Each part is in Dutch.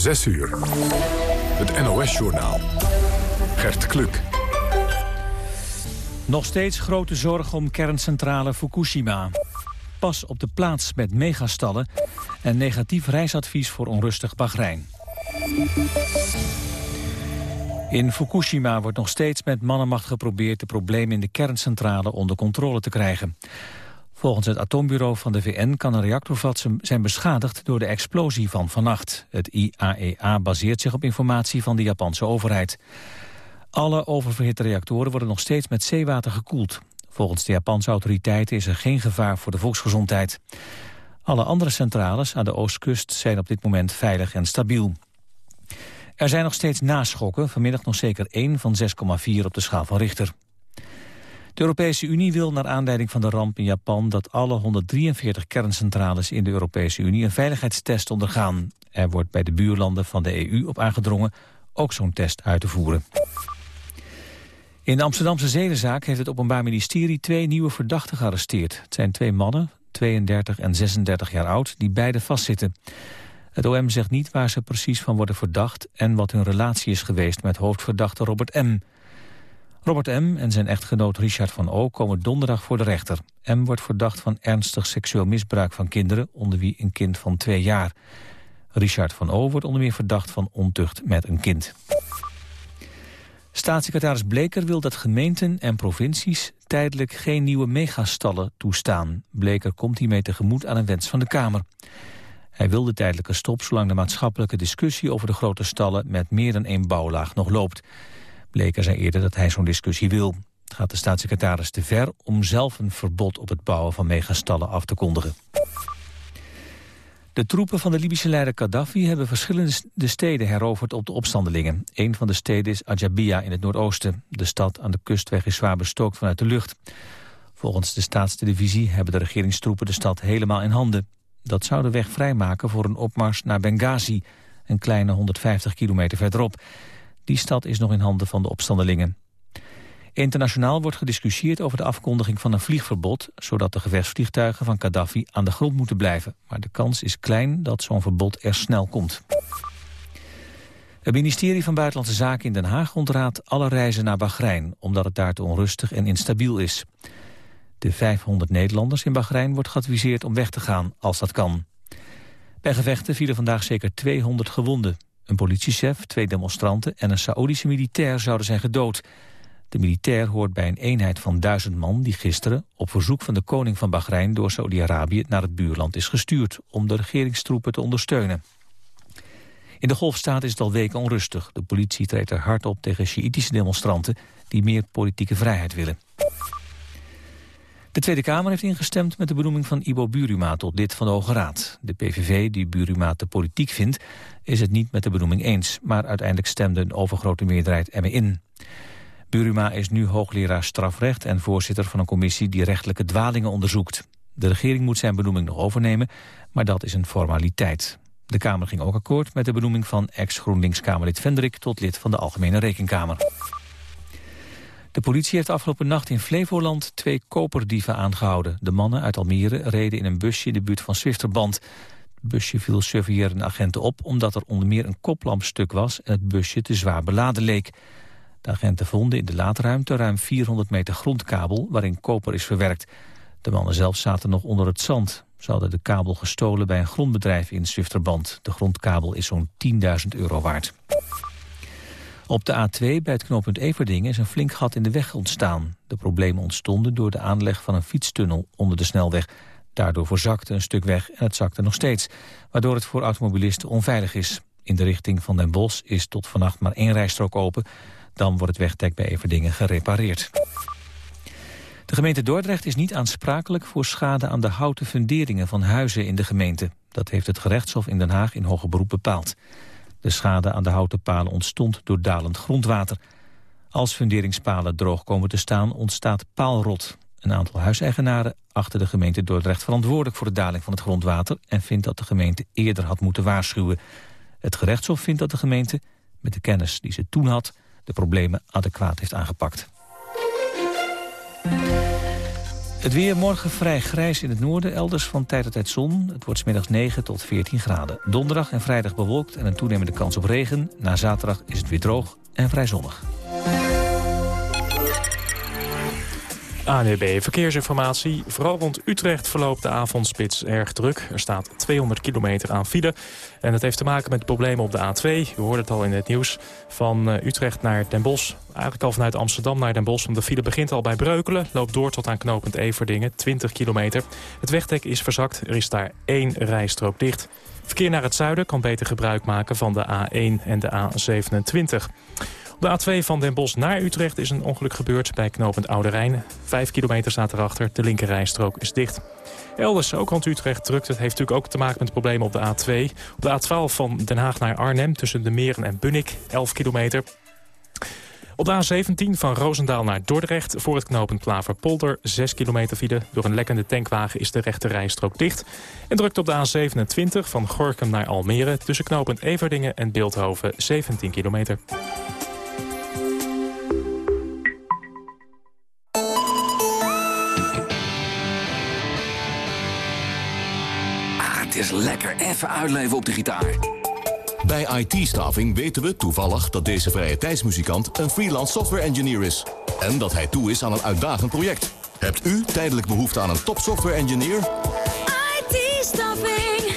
6 uur. Het NOS-journaal. Gert Kluk. Nog steeds grote zorg om kerncentrale Fukushima. Pas op de plaats met megastallen en negatief reisadvies voor onrustig Bahrein. In Fukushima wordt nog steeds met mannenmacht geprobeerd de problemen in de kerncentrale onder controle te krijgen. Volgens het atoombureau van de VN kan een reactorvat zijn beschadigd door de explosie van vannacht. Het IAEA e baseert zich op informatie van de Japanse overheid. Alle oververhitte reactoren worden nog steeds met zeewater gekoeld. Volgens de Japanse autoriteiten is er geen gevaar voor de volksgezondheid. Alle andere centrales aan de oostkust zijn op dit moment veilig en stabiel. Er zijn nog steeds naschokken, vanmiddag nog zeker 1 van 6,4 op de schaal van Richter. De Europese Unie wil naar aanleiding van de ramp in Japan... dat alle 143 kerncentrales in de Europese Unie een veiligheidstest ondergaan. Er wordt bij de buurlanden van de EU op aangedrongen ook zo'n test uit te voeren. In de Amsterdamse zedenzaak heeft het Openbaar Ministerie twee nieuwe verdachten gearresteerd. Het zijn twee mannen, 32 en 36 jaar oud, die beide vastzitten. Het OM zegt niet waar ze precies van worden verdacht... en wat hun relatie is geweest met hoofdverdachte Robert M. Robert M. en zijn echtgenoot Richard van O. komen donderdag voor de rechter. M. wordt verdacht van ernstig seksueel misbruik van kinderen... onder wie een kind van twee jaar. Richard van O. wordt onder meer verdacht van ontucht met een kind. Staatssecretaris Bleker wil dat gemeenten en provincies tijdelijk geen nieuwe megastallen toestaan. Bleker komt hiermee tegemoet aan een wens van de Kamer. Hij wil de tijdelijke stop zolang de maatschappelijke discussie over de grote stallen met meer dan één bouwlaag nog loopt. Bleker zei eerder dat hij zo'n discussie wil. Het gaat de staatssecretaris te ver om zelf een verbod op het bouwen van megastallen af te kondigen. De troepen van de Libische leider Gaddafi hebben verschillende steden heroverd op de opstandelingen. Een van de steden is Ajabia in het noordoosten. De stad aan de kustweg is zwaar bestookt vanuit de lucht. Volgens de staatstelevisie hebben de regeringstroepen de stad helemaal in handen. Dat zou de weg vrijmaken voor een opmars naar Benghazi, een kleine 150 kilometer verderop. Die stad is nog in handen van de opstandelingen. Internationaal wordt gediscussieerd over de afkondiging van een vliegverbod... zodat de gevechtsvliegtuigen van Gaddafi aan de grond moeten blijven. Maar de kans is klein dat zo'n verbod er snel komt. Het ministerie van Buitenlandse Zaken in Den Haag ontraadt alle reizen naar Bahrein... omdat het daar te onrustig en instabiel is. De 500 Nederlanders in Bahrein wordt geadviseerd om weg te gaan, als dat kan. Bij gevechten vielen vandaag zeker 200 gewonden. Een politiechef, twee demonstranten en een Saoedische militair zouden zijn gedood. De militair hoort bij een eenheid van duizend man die gisteren... op verzoek van de koning van Bahrein door Saudi-Arabië naar het buurland is gestuurd... om de regeringstroepen te ondersteunen. In de golfstaat is het al weken onrustig. De politie treedt er hard op tegen Sjiïtische demonstranten... die meer politieke vrijheid willen. De Tweede Kamer heeft ingestemd met de benoeming van Ibo Buruma tot lid van de Hoge Raad. De PVV, die Buruma te politiek vindt, is het niet met de benoeming eens. Maar uiteindelijk stemde een overgrote meerderheid ermee in. Buruma is nu hoogleraar strafrecht en voorzitter van een commissie die rechtelijke dwalingen onderzoekt. De regering moet zijn benoeming nog overnemen, maar dat is een formaliteit. De Kamer ging ook akkoord met de benoeming van ex-GroenLinks-Kamerlid Vendrik tot lid van de Algemene Rekenkamer. De politie heeft afgelopen nacht in Flevoland twee koperdieven aangehouden. De mannen uit Almere reden in een busje in de buurt van Zwifterband. Het busje viel surveillerende agenten op omdat er onder meer een koplampstuk was... en het busje te zwaar beladen leek. De agenten vonden in de laadruimte ruim 400 meter grondkabel waarin koper is verwerkt. De mannen zelf zaten nog onder het zand. Ze hadden de kabel gestolen bij een grondbedrijf in Zwifterband. De grondkabel is zo'n 10.000 euro waard. Op de A2 bij het knooppunt Everdingen is een flink gat in de weg ontstaan. De problemen ontstonden door de aanleg van een fietstunnel onder de snelweg. Daardoor verzakte een stuk weg en het zakte nog steeds. Waardoor het voor automobilisten onveilig is. In de richting van Den Bosch is tot vannacht maar één rijstrook open. Dan wordt het wegdek bij Everdingen gerepareerd. De gemeente Dordrecht is niet aansprakelijk voor schade aan de houten funderingen van huizen in de gemeente. Dat heeft het gerechtshof in Den Haag in hoger beroep bepaald. De schade aan de houten palen ontstond door dalend grondwater. Als funderingspalen droog komen te staan ontstaat paalrot. Een aantal huiseigenaren achter de gemeente Dordrecht verantwoordelijk voor de daling van het grondwater en vindt dat de gemeente eerder had moeten waarschuwen. Het gerechtshof vindt dat de gemeente, met de kennis die ze toen had, de problemen adequaat heeft aangepakt. Het weer morgen vrij grijs in het noorden, elders van tijd tot tijd zon. Het wordt smiddags 9 tot 14 graden. Donderdag en vrijdag bewolkt en een toenemende kans op regen. Na zaterdag is het weer droog en vrij zonnig. ANWB Verkeersinformatie. Vooral rond Utrecht verloopt de avondspits erg druk. Er staat 200 kilometer aan file. En dat heeft te maken met problemen op de A2. U hoorde het al in het nieuws. Van eh, Utrecht naar Den Bosch. Eigenlijk al vanuit Amsterdam naar Den Bosch. Want de file begint al bij Breukelen. Loopt door tot aan knooppunt Everdingen. 20 kilometer. Het wegdek is verzakt. Er is daar één rijstrook dicht. Verkeer naar het zuiden kan beter gebruik maken van de A1 en de A27. Op de A2 van Den Bosch naar Utrecht is een ongeluk gebeurd bij knooppunt Oude Rijn. Vijf kilometer staat erachter, de linkerrijstrook is dicht. Elders, ook rond Utrecht, drukt het heeft natuurlijk ook te maken met problemen op de A2. Op de A12 van Den Haag naar Arnhem tussen de Meren en Bunnik, 11 kilometer. Op de A17 van Roosendaal naar Dordrecht voor het knooppunt Klaverpolder 6 kilometer file. Door een lekkende tankwagen is de rechte rijstrook dicht. En drukt op de A27 van Gorkum naar Almere tussen knooppunt Everdingen en Beeldhoven 17 kilometer. Is lekker even uitleven op de gitaar. Bij IT-staving weten we toevallig dat deze vrije tijdsmuzikant een freelance software engineer is. En dat hij toe is aan een uitdagend project. Hebt u tijdelijk behoefte aan een top software engineer? IT-staving.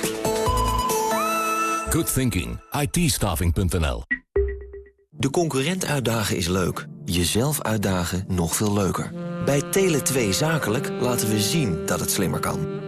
Good thinking. it De concurrent uitdagen is leuk. Jezelf uitdagen nog veel leuker. Bij Tele2 Zakelijk laten we zien dat het slimmer kan.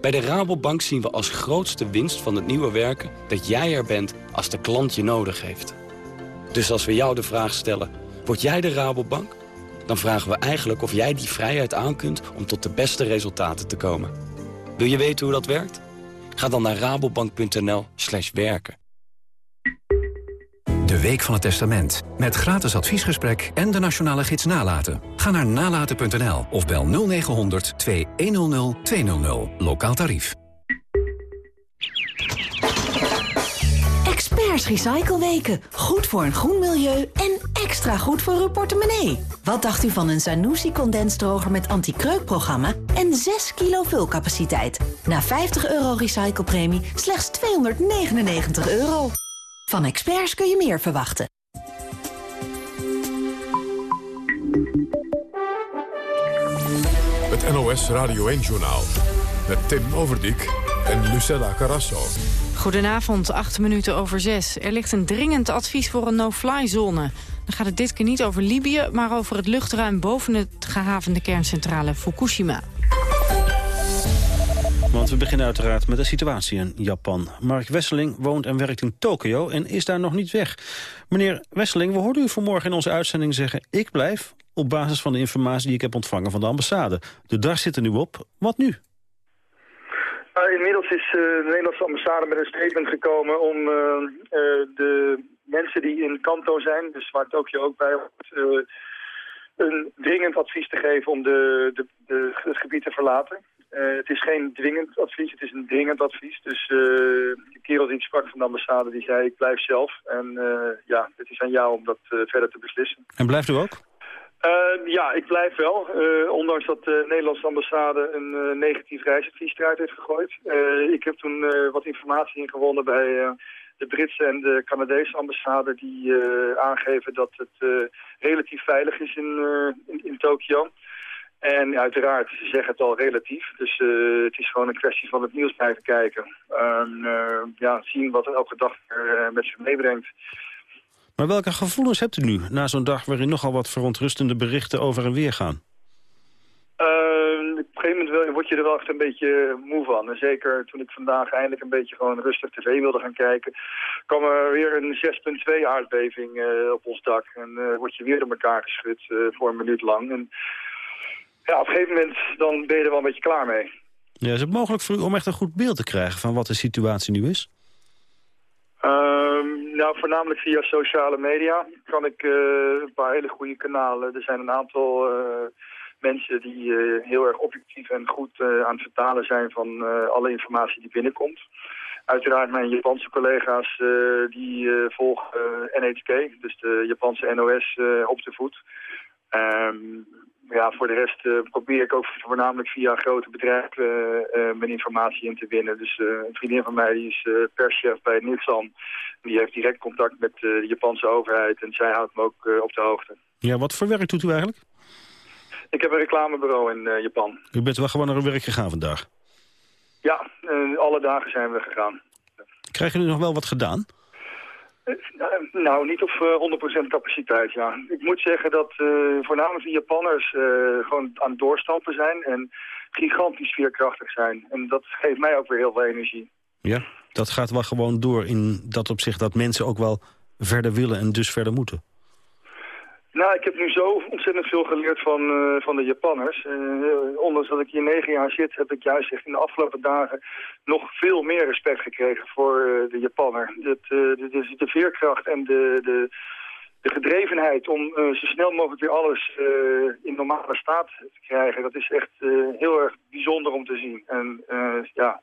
Bij de Rabobank zien we als grootste winst van het nieuwe werken... dat jij er bent als de klant je nodig heeft. Dus als we jou de vraag stellen, word jij de Rabobank? Dan vragen we eigenlijk of jij die vrijheid aankunt om tot de beste resultaten te komen. Wil je weten hoe dat werkt? Ga dan naar rabobank.nl werken. De Week van het Testament. Met gratis adviesgesprek en de nationale gids Nalaten. Ga naar nalaten.nl of bel 0900 2100 200. Lokaal tarief. Experts Recycleweken. Goed voor een groen milieu en extra goed voor uw portemonnee. Wat dacht u van een Zanussi condensdroger met anti-kreukprogramma en 6 kilo vulcapaciteit? Na 50 euro recyclepremie slechts 299 euro. Van experts kun je meer verwachten. Het NOS Radio 1-journaal. Met Tim Overdijk en Lucella Carrasso. Goedenavond, acht minuten over zes. Er ligt een dringend advies voor een no-fly-zone. Dan gaat het dit keer niet over Libië, maar over het luchtruim boven het gehavende kerncentrale Fukushima. Want we beginnen uiteraard met de situatie in Japan. Mark Wesseling woont en werkt in Tokio en is daar nog niet weg. Meneer Wesseling, we hoorden u vanmorgen in onze uitzending zeggen... ik blijf op basis van de informatie die ik heb ontvangen van de ambassade. De dag zit er nu op. Wat nu? Uh, inmiddels is uh, de Nederlandse ambassade met een statement gekomen om uh, de mensen die in Kanto zijn, dus waar Tokio ook bij hoort, een dringend advies te geven om de, de, de het gebied te verlaten. Uh, het is geen dwingend advies, het is een dringend advies. Dus uh, de kerel die sprak van de ambassade, die zei ik blijf zelf. En uh, ja, het is aan jou om dat verder te beslissen. En blijft u ook? ja, ik blijf wel. ondanks dat de Nederlandse ambassade een negatief reisadvies eruit heeft gegooid. ik heb toen wat informatie ingewonnen bij de Britse en de Canadese ambassade... die aangeven dat het relatief veilig is in, in, in Tokio. En uiteraard, ze zeggen het al relatief. Dus uh, het is gewoon een kwestie van het nieuws blijven kijken. En uh, ja, zien wat elke dag er uh, met zich meebrengt. Maar welke gevoelens hebt u nu na zo'n dag waarin nogal wat verontrustende berichten over en weer gaan? Uh, op een gegeven moment word je er wel echt een beetje moe van. En zeker toen ik vandaag eindelijk een beetje gewoon rustig tv wilde gaan kijken... kwam er weer een 6.2 aardbeving op ons dak. En word je weer door elkaar geschud voor een minuut lang. En ja, op een gegeven moment dan ben je er wel een beetje klaar mee. Ja, is het mogelijk voor u om echt een goed beeld te krijgen van wat de situatie nu is? Um, nou, voornamelijk via sociale media kan ik uh, een paar hele goede kanalen. Er zijn een aantal uh, mensen die uh, heel erg objectief en goed aan het vertalen zijn van alle informatie die binnenkomt. Uiteraard mijn Japanse collega's die volgen NHK, dus de Japanse NOS, op de voet. Um, ja, voor de rest uh, probeer ik ook voornamelijk via grote bedrijven uh, uh, mijn informatie in te winnen. Dus een vriendin van mij die is perschef bij Nissan. Die heeft direct contact met de Japanse overheid en zij houdt me ook op de hoogte. Ja, wat voor werk doet u eigenlijk? Ik heb een reclamebureau in Japan. U bent wel gewoon naar uw werk gegaan vandaag? Ja, alle dagen zijn we gegaan. Krijgen jullie nog wel wat gedaan? Nou, niet op uh, 100% capaciteit, ja. Ik moet zeggen dat uh, voornamelijk de Japanners gewoon aan het doorstampen zijn en gigantisch veerkrachtig zijn. En dat geeft mij ook weer heel veel energie. Ja, dat gaat wel gewoon door in dat opzicht dat mensen ook wel verder willen en dus verder moeten. Nou, ik heb nu zo ontzettend veel geleerd van, uh, van de Japanners. Uh, ondanks dat ik hier negen jaar zit, heb ik juist echt in de afgelopen dagen nog veel meer respect gekregen voor de Japanner. Het, de, de, de, veerkracht en de, de, de gedrevenheid om zo snel mogelijk weer alles in normale staat te krijgen, dat is echt heel erg bijzonder om te zien. En ja,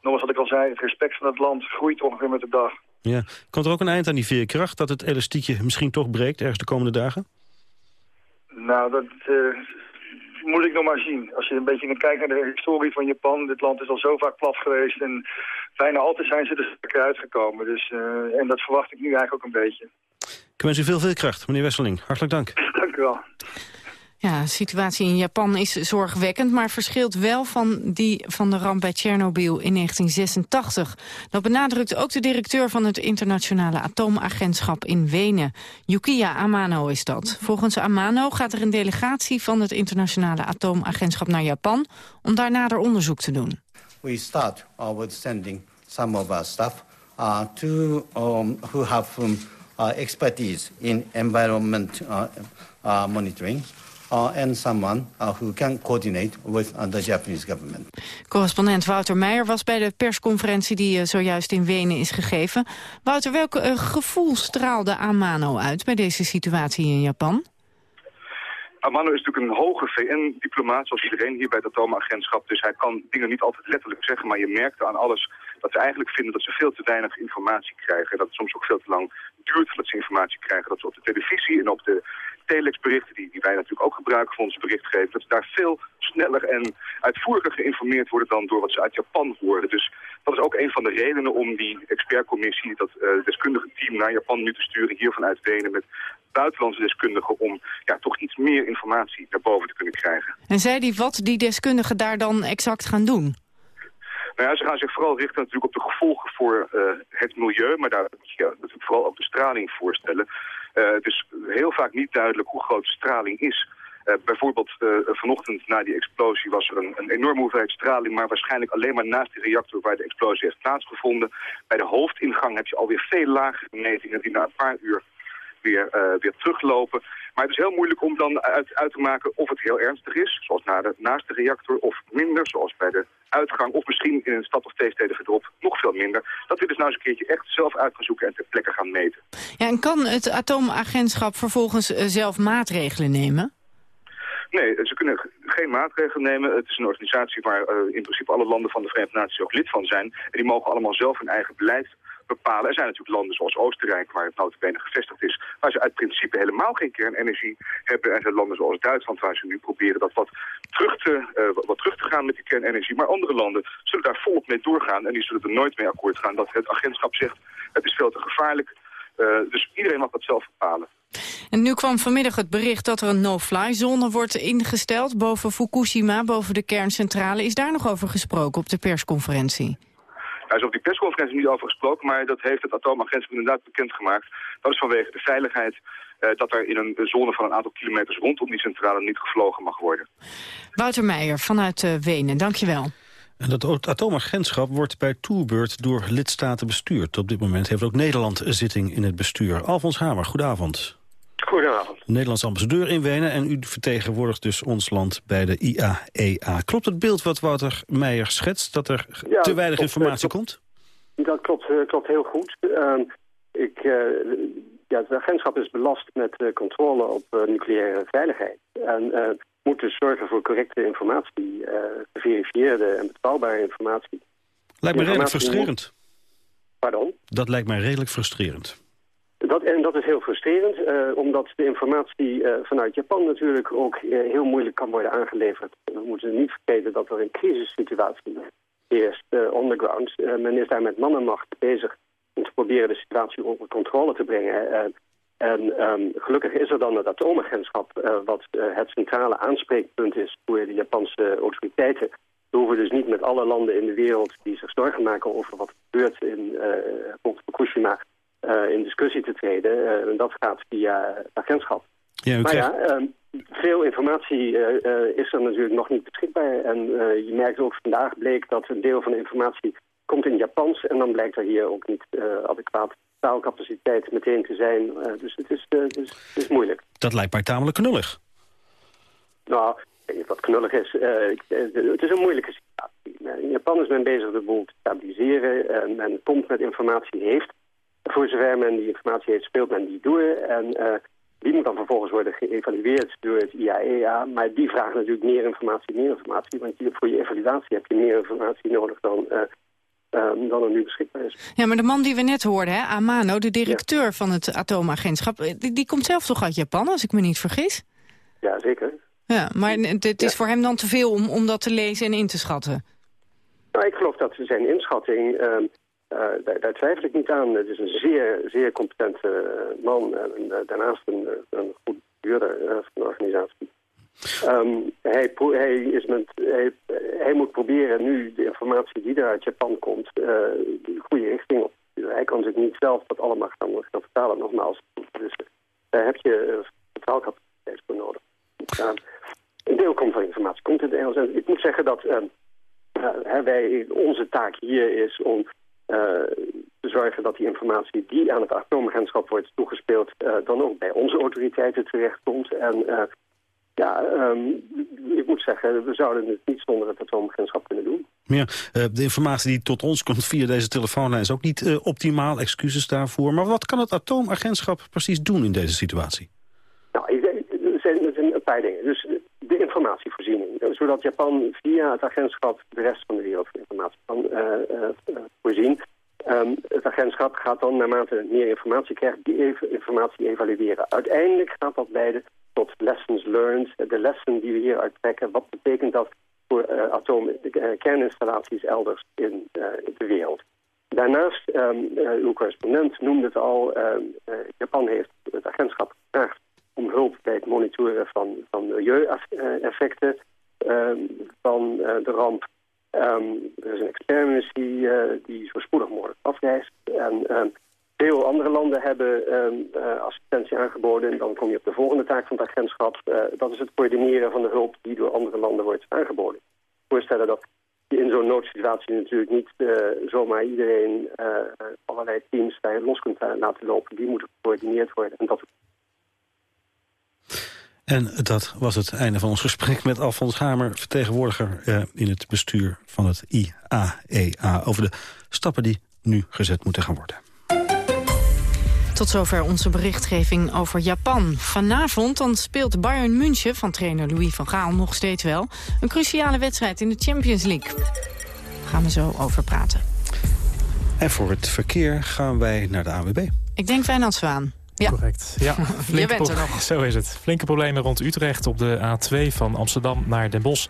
nogmaals wat ik al zei, het respect van het land groeit ongeveer met de dag. Ja. Komt er ook een eind aan die veerkracht? Dat het elastiekje misschien toch breekt ergens de komende dagen? Nou, dat uh, moet ik nog maar zien. Als je een beetje kijkt naar de historie van Japan... dit land is al zo vaak plat geweest... en bijna altijd zijn ze er sterker uitgekomen. Dus, uh, en dat verwacht ik nu eigenlijk ook een beetje. Ik wens u veel veerkracht, meneer Wesseling. Hartelijk dank. dank u wel. Ja, de situatie in Japan is zorgwekkend, maar verschilt wel van die van de ramp bij Tsjernobyl in 1986. Dat benadrukt ook de directeur van het internationale atoomagentschap in Wenen. Yukiya Amano is dat. Volgens Amano gaat er een delegatie van het internationale atoomagentschap naar Japan om daar nader onderzoek te doen. We start with sending some of our staff uh, to um, who have um, uh, expertise in environment uh, uh, monitoring. Uh, and someone uh, who can coordinate with uh, the Japanese government. Correspondent Wouter Meijer was bij de persconferentie die uh, zojuist in Wenen is gegeven. Wouter, welk uh, gevoel straalde Amano uit bij deze situatie in Japan? Amano is natuurlijk een hoge VN-diplomaat, zoals iedereen hier bij het atoomagentschap. Dus hij kan dingen niet altijd letterlijk zeggen, maar je merkt aan alles dat ze eigenlijk vinden dat ze veel te weinig informatie krijgen. Dat het soms ook veel te lang duurt voordat ze informatie krijgen. Dat ze op de televisie en op de telexberichten, die, die wij natuurlijk ook gebruiken voor onze berichtgeving, dat ze daar veel sneller en uitvoeriger geïnformeerd worden dan door wat ze uit Japan horen. Dus dat is ook een van de redenen om die expertcommissie, dat uh, deskundige team naar Japan nu te sturen, hier vanuit Wenen met buitenlandse deskundigen om ja, toch iets meer informatie naar boven te kunnen krijgen. En zei die wat die deskundigen daar dan exact gaan doen? Nou ja, ze gaan zich vooral richten natuurlijk op de gevolgen voor uh, het milieu, maar daar moet je natuurlijk vooral ook de straling voorstellen. Uh, het is heel vaak niet duidelijk hoe groot straling is. Uh, bijvoorbeeld vanochtend na die explosie was er een, een, enorme hoeveelheid straling... maar waarschijnlijk alleen maar naast de reactor waar de explosie heeft plaatsgevonden. Bij de hoofdingang heb je alweer veel lagere metingen die na een paar uur weer, uh, weer teruglopen. Maar het is heel moeilijk om dan uit, uit te maken of het heel ernstig is, zoals na de, naast de reactor, of minder, zoals bij de uitgang, of misschien in een stad of twee steden verderop nog veel minder. Dat we dus nou eens een keertje echt zelf uit gaan zoeken en ter plekke gaan meten. Ja, en kan het atoomagentschap vervolgens uh, zelf maatregelen nemen? Nee, ze kunnen geen maatregelen nemen. Het is een organisatie waar uh, in principe alle landen van de Verenigde Naties ook lid van zijn. En die mogen allemaal zelf hun eigen beleid bepalen. Er zijn natuurlijk landen zoals Oostenrijk, waar het notabene gevestigd is, waar ze uit principe helemaal geen kernenergie hebben. En er zijn landen zoals Duitsland, waar ze nu proberen dat wat terug te, uh, wat terug te gaan met die kernenergie. Maar andere landen zullen daar volop mee doorgaan en die zullen er nooit mee akkoord gaan dat het agentschap zegt het is veel te gevaarlijk. Uh, dus iedereen mag dat zelf bepalen. En nu kwam vanmiddag het bericht dat er een no-fly-zone wordt ingesteld boven Fukushima, boven de kerncentrale. Is daar nog over gesproken op de persconferentie? Daar is op die persconferentie niet over gesproken, maar dat heeft het atoomagentschap inderdaad bekendgemaakt. Dat is vanwege de veiligheid uh, dat er in een zone van een aantal kilometers rondom die centrale niet gevlogen mag worden. Wouter Meijer vanuit uh, Wenen, dankjewel. En dat atoomagentschap wordt bij toerbeurt door lidstaten bestuurd. Op dit moment heeft ook Nederland een zitting in het bestuur. Alfons Hamer, goedenavond. Goedenavond. Nederlands ambassadeur in Wenen en u vertegenwoordigt dus ons land bij de IAEA. Klopt het beeld wat Wouter Meijer schetst, dat er ja, te weinig klopt, informatie klopt, komt? Dat klopt, klopt heel goed. Uh, ik, uh, ja, het agentschap is belast met uh, controle op nucleaire veiligheid. En moet dus zorgen voor correcte informatie, geverifieerde en betrouwbare informatie. Lijkt me redelijk frustrerend. Pardon? Dat lijkt mij redelijk frustrerend. Dat, en dat is heel frustrerend, uh, omdat de informatie uh, vanuit Japan natuurlijk ook uh, heel moeilijk kan worden aangeleverd. We moeten niet vergeten dat er een crisissituatie eerst underground. men is daar met mannenmacht bezig om te proberen de situatie onder controle te brengen. en um, gelukkig is er dan het atoomagentschap, wat het centrale aanspreekpunt is voor de Japanse autoriteiten. We hoeven dus niet met alle landen in de wereld die zich zorgen maken over wat gebeurt in Fukushima in discussie te treden. Uh, dat gaat via het agentschap. Ja, maar ja, uh, veel informatie is er natuurlijk nog niet beschikbaar. En je merkt ook vandaag bleek dat een deel van de informatie komt in Japans. En dan blijkt er hier ook niet adequaat taalcapaciteit meteen te zijn. dus het is, het, is, het is moeilijk. Dat lijkt mij tamelijk knullig. Nou, wat knullig is, het is een moeilijke situatie. In Japan is men bezig de boel te stabiliseren. men komt met informatie, heeft voor zover men die informatie heeft, speelt men die door. En uh, die moet dan vervolgens worden geëvalueerd door het IAEA. Maar die vragen natuurlijk meer informatie, meer informatie. Want voor je evaluatie heb je meer informatie nodig dan, uh, um, dan er nu beschikbaar is. Ja, maar de man die we net hoorden, hè, Amano, de directeur ja. van het atoomagentschap... Die, die, komt zelf toch uit Japan, als ik me niet vergis? Ja, zeker. Ja, maar het is ja. voor hem dan te veel om, om dat te lezen en in te schatten? Nou, ik geloof dat zijn inschatting... Uh, daar, daar, twijfel ik niet aan. Het is een zeer, zeer competente uh, man en uh, daarnaast een, een goed bestuurder van de organisatie. Um, hij, is hij, moet proberen nu de informatie die er uit Japan komt de goede richting op. Hij kan natuurlijk niet zelf dat allemaal gaan, vertalen, nogmaals. Dus daar heb je vertaalcapaciteit voor nodig. een deel komt van informatie komt in het Engels. En ik moet zeggen dat wij, onze taak hier is om uh, te zorgen dat die informatie die aan het atoomagentschap wordt toegespeeld... Uh, dan ook bij onze autoriteiten terechtkomt. En uh, ja, um, ik moet zeggen, we zouden het niet zonder het atoomagentschap kunnen doen. Ja, de informatie die tot ons komt via deze telefoonlijn is ook niet optimaal. Excuses daarvoor. Maar wat kan het atoomagentschap precies doen in deze situatie? Nou, er zijn, er zijn een paar dingen. Dus informatievoorziening. Zodat Japan via het agentschap de rest van de wereld van informatie kan uh, uh, voorzien. Um, het agentschap gaat dan naarmate meer informatie krijgt, die informatie evalueren. Uiteindelijk gaat dat leiden tot lessons learned, de lessen die we hier uittrekken. Wat betekent dat voor uh, atoomkerninstallaties elders in, de wereld? Daarnaast, um, uw correspondent noemde het al, um, Japan heeft het agentschap gevraagd om hulp bij het monitoren van, van milieueffecten uh, van uh, de ramp. Um, er is een expertmissie uh, die zo spoedig mogelijk afreist. En um, veel andere landen hebben um, assistentie aangeboden. En dan kom je op de volgende taak van het agentschap. dat is het coördineren van de hulp die door andere landen wordt aangeboden. Voorstellen dat je in zo'n noodsituatie natuurlijk niet zomaar iedereen, allerlei teams daar los kunt laten lopen. Die moeten gecoördineerd worden. En dat en dat was het einde van ons gesprek met Alfons Hamer... vertegenwoordiger eh, in het bestuur van het IAEA... over de stappen die nu gezet moeten gaan worden. Tot zover onze berichtgeving over Japan. Vanavond dan speelt Bayern München van trainer Louis van Gaal nog steeds wel... een cruciale wedstrijd in de Champions League. Daar gaan we zo over praten. En voor het verkeer gaan wij naar de AWB. Ik denk Wijnand Zwaan. Correct. Ja, Je bent er nog. Zo is het. Flinke problemen rond Utrecht op de A2 van Amsterdam naar Den Bosch.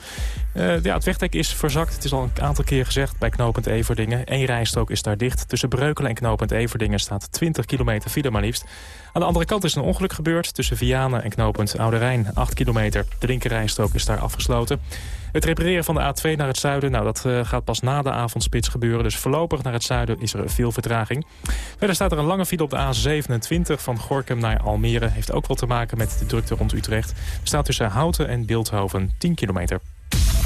Uh, ja, het wegdek is verzakt. Het is al een aantal keer gezegd bij knooppunt Everdingen. Eén rijstrook is daar dicht. Tussen Breukelen en knooppunt Everdingen staat 20 kilometer file maar liefst. Aan de andere kant is een ongeluk gebeurd. Tussen Vianen en knooppunt Oude Rijn. 8 kilometer. De linkerrijstrook is daar afgesloten. Het repareren van de A2 naar het zuiden, nou, dat uh, gaat pas na de avondspits gebeuren. Dus voorlopig naar het zuiden is er veel vertraging. Verder staat er een lange file op de A27 van Gorkum naar Almere. Heeft ook wel te maken met de drukte rond Utrecht. Staat tussen Houten en Beeldhoven 10 kilometer.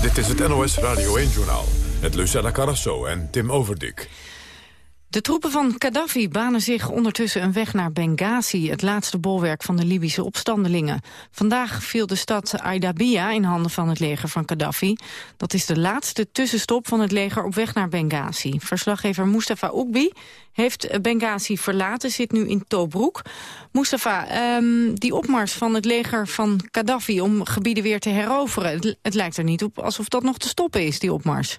Dit is het NOS Radio 1-journaal met Lucella Carrasso en Tim Overdik. De troepen van Gaddafi banen zich ondertussen een weg naar Benghazi... het laatste bolwerk van de Libische opstandelingen. Vandaag viel de stad Aidabia in handen van het leger van Gaddafi. Dat is de laatste tussenstop van het leger op weg naar Benghazi. Verslaggever Mustafa Oekbi heeft Benghazi verlaten, zit nu in Tobruk. Mustafa, um, die opmars van het leger van Gaddafi om gebieden weer te heroveren... het lijkt er niet op alsof dat nog te stoppen is, die opmars.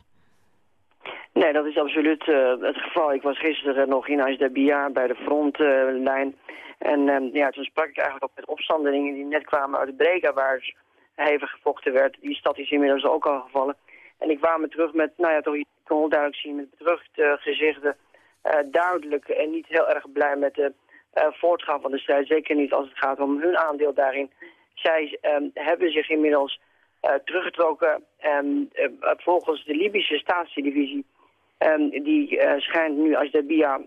Nee, dat is absoluut uh, het geval. Ik was gisteren nog in Ajdabia bij de frontlijn. en um, ja, toen sprak ik eigenlijk ook met opstandelingen die net kwamen uit Brega... waar hevig gevochten werd. Die stad is inmiddels ook al gevallen. En ik kwam me terug met, nou ja, toch, je kon duidelijk zien... met bedrukt uh, gezichten, duidelijk en niet heel erg blij met de voortgang van de strijd. Zeker niet als het gaat om hun aandeel daarin. Zij um, hebben zich inmiddels teruggetrokken. En volgens de Libische staatstelevisie Um, die uh, schijnt nu als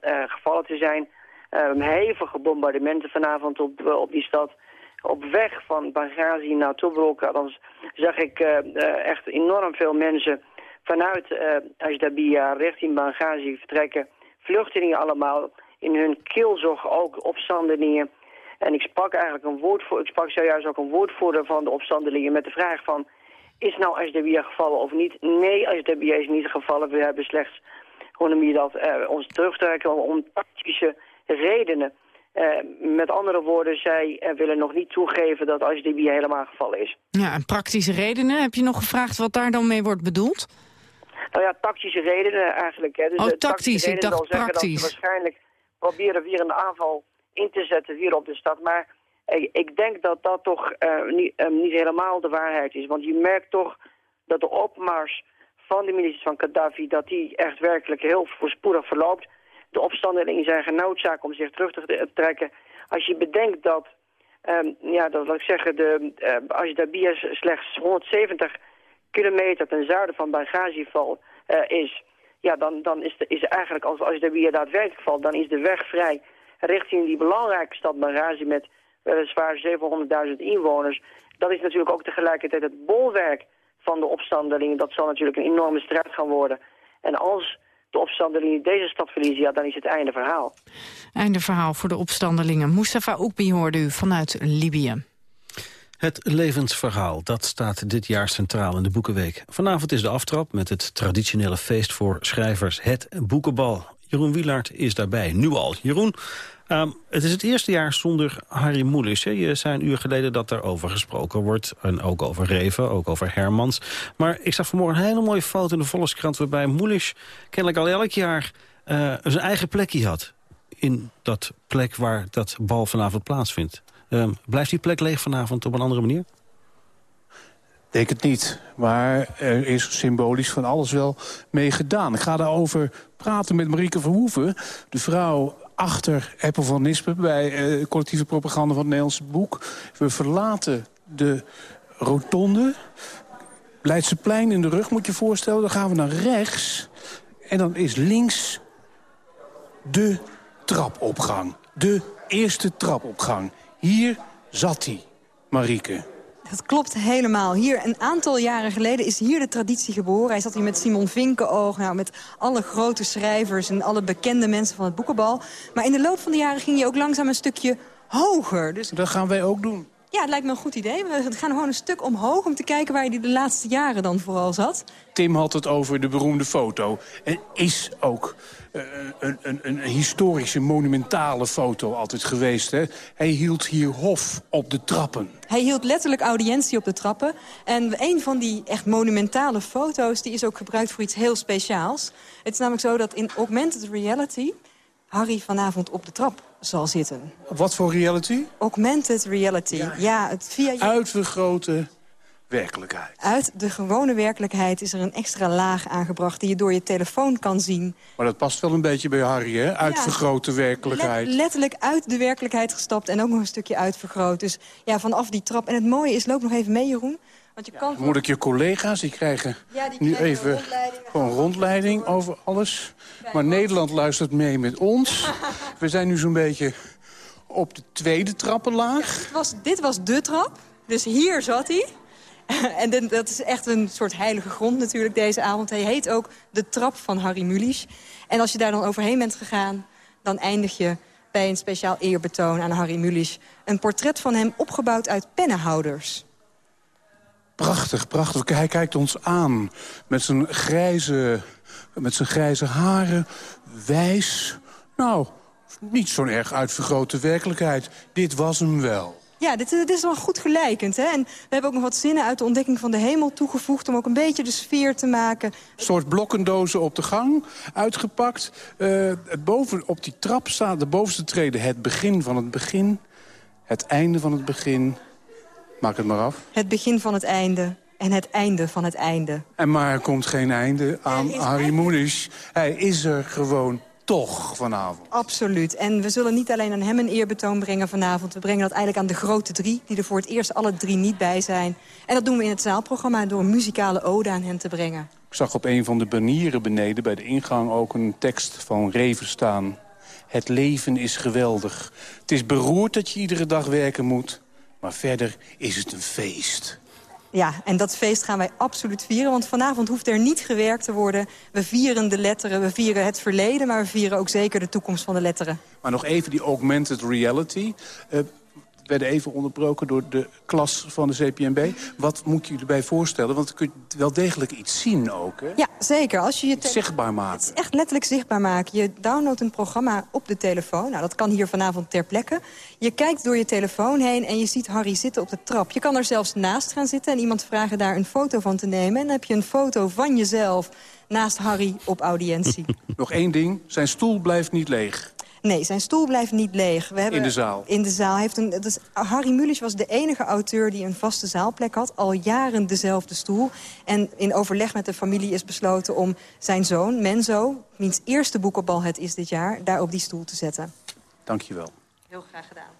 uh, gevallen te zijn. Um, hevige bombardementen vanavond op, uh, op die stad. Op weg van Benghazi naar Tobruk. Dan zag ik echt enorm veel mensen vanuit uh, richting Benghazi vertrekken. Vluchtelingen allemaal. In hun keelzog ook opstandelingen. En ik sprak eigenlijk een woordvoerder, ik sprak zojuist ook een woordvoerder van de opstandelingen met de vraag van is nou Ashdabia gevallen of niet? Nee, Ashdabia is niet gevallen. We hebben slechts, hoe noem je dat, uh, ons terugtrekken om tactische redenen. Uh, met andere woorden, zij uh, willen nog niet toegeven dat Ashdabia helemaal gevallen is. Ja, en praktische redenen? Heb je nog gevraagd wat daar dan mee wordt bedoeld? Nou ja, tactische redenen eigenlijk. Hè. Dus oh, tactisch, ik dacht zeggen praktisch. Dat ze waarschijnlijk proberen weer een aanval in te zetten hier op de stad. Maar ik denk dat dat toch uh, niet, uh, niet, helemaal de waarheid is. Want je merkt toch dat de opmars van de milities van Gaddafi... dat die echt werkelijk heel voorspoedig verloopt. De opstandelingen zijn genoodzaakt om zich terug te trekken. Als je bedenkt dat, um, ja, dat wil ik zeggen, de, uh, Ashdabia slechts 170 kilometer ten zuiden van Benghazi val, is... Ja, dan, dan is, de, is eigenlijk als Ashdabia daadwerkelijk valt, dan is de weg vrij richting die belangrijke stad Benghazi met weliswaar 700.000 inwoners. Dat is natuurlijk ook tegelijkertijd het bolwerk van de opstandelingen. Dat zal natuurlijk een enorme strijd gaan worden. En als de opstandelingen deze stad verliezen, ja, dan is het einde verhaal. Einde verhaal voor de opstandelingen. Mustafa Oekbi hoorde u vanuit Libië. Het levensverhaal, dat staat dit jaar centraal in de Boekenweek. Vanavond is de aftrap met het traditionele feest voor schrijvers, het Boekenbal. Jeroen Wielaert is daarbij, nu al. Jeroen, Um, het is het eerste jaar zonder Harry Moelis. Je zei een uur geleden dat er over gesproken wordt. En ook over Reven, ook over Hermans. Maar ik zag vanmorgen een hele mooie foto in de Volkskrant... waarbij Moelis kennelijk al elk jaar uh, zijn eigen plekje had. In dat plek waar dat bal vanavond plaatsvindt. Um, blijft die plek leeg vanavond op een andere manier? Denk het niet. Maar er is symbolisch van alles wel mee gedaan. Ik ga daarover praten met Marieke Verhoeven. De vrouw achter Apple bij uh, collectieve propaganda van het Nederlandse boek. We verlaten de rotonde. Leidseplein in de rug moet je voorstellen. Dan gaan we naar rechts. En dan is links de trapopgang. De eerste trapopgang. Hier zat hij, Marieke. Dat klopt helemaal. Hier, een aantal jaren geleden is hier de traditie geboren. Hij zat hier met Simon Vinkenoog, nou, met alle grote schrijvers... en alle bekende mensen van het boekenbal. Maar in de loop van de jaren ging je ook langzaam een stukje hoger. Dus... Dat gaan wij ook doen. Ja, het lijkt me een goed idee. We gaan gewoon een stuk omhoog om te kijken waar hij de laatste jaren dan vooral zat. Tim had het over de beroemde foto. En is ook uh, een, een, een, historische, monumentale foto altijd geweest. Hè? Hij hield hier hof op de trappen. Hij hield letterlijk audiëntie op de trappen. En een van die echt monumentale foto's... die is ook gebruikt voor iets heel speciaals. Het is namelijk zo dat in augmented reality Harry vanavond op de trap zal zitten. Wat voor reality? Augmented reality. Ja, het via je... Uitvergrote werkelijkheid. Uit de gewone werkelijkheid is er een extra laag aangebracht... die je door je telefoon kan zien. Maar dat past wel een beetje bij Harry, hè? Uitvergrote werkelijkheid. Let- letterlijk uit de werkelijkheid gestapt en ook nog een stukje uitvergroot. Dus ja, vanaf die trap. En het mooie is, loop nog even mee, Jeroen. Want je kan... Moet ik je collega's, die krijgen Ja, die nu even rondleiding. gewoon rondleiding over alles. Maar Nederland luistert mee met ons. We zijn nu zo'n beetje op de tweede trappenlaag. Dit was, dit was de trap. Dus hier zat hij. En dit- dat is echt een soort heilige grond natuurlijk deze avond. Hij heet ook de trap van Harry Mulisch. En als je daar dan overheen bent gegaan... dan eindig je bij een speciaal eerbetoon aan Harry Mulisch. Een portret van hem opgebouwd uit pennenhouders. Prachtig, prachtig. Hij kijkt ons aan met zijn grijze, met zijn grijze haren. Wijs. Nou, niet zo'n erg uitvergrote werkelijkheid. Dit was hem wel. Ja, dit, dit is wel goed gelijkend. Hè? En we hebben ook nog wat zinnen uit de ontdekking van de hemel toegevoegd... om ook een beetje de sfeer te maken. Een soort blokkendozen op de gang, uitgepakt. Eh, het boven, op die trap staat de bovenste trede het begin van het begin. Het einde van het begin. Maak het maar af. Het begin van het einde en het einde van het einde. En maar er komt geen einde aan Harry Mulisch. Hij is er gewoon toch vanavond. Absoluut. En we zullen niet alleen aan hem een eerbetoon brengen vanavond. We brengen dat eigenlijk aan de grote drie, die er voor het eerst alle drie niet bij zijn. En dat doen we in het zaalprogramma door een muzikale ode aan hen te brengen. Ik zag op een van de banieren beneden bij de ingang ook een tekst van Reven staan. Het leven is geweldig. Het is beroerd dat je iedere dag werken moet. Maar verder is het een feest. Ja, en dat feest gaan wij absoluut vieren. Want vanavond hoeft er niet gewerkt te worden. We vieren de letteren, we vieren het verleden... maar we vieren ook zeker de toekomst van de letteren. Maar nog even die augmented reality. Eh, werden even onderbroken door de klas van de CPNB. Wat moet je erbij voorstellen? Want dan kun je wel degelijk iets zien ook. Hè? Ja, zeker. Als je je zichtbaar maken. echt letterlijk zichtbaar maken. Je downloadt een programma op de telefoon. Nou, dat kan hier vanavond ter plekke. Je kijkt door je telefoon heen en je ziet Harry zitten op de trap. Je kan er zelfs naast gaan zitten en iemand vragen daar een foto van te nemen. En dan heb je een foto van jezelf naast Harry op audiëntie. Nog één ding. Zijn stoel blijft niet leeg. Nee, zijn stoel blijft niet leeg. We hebben In de zaal. In de zaal. Heeft een, dat is, Harry Mulisch was de enige auteur die een vaste zaalplek had. Al jaren dezelfde stoel. En in overleg met de familie is besloten om zijn zoon, Menzo... wiens eerste boekenbal het is dit jaar, daar op die stoel te zetten. Dank je wel. Heel graag gedaan.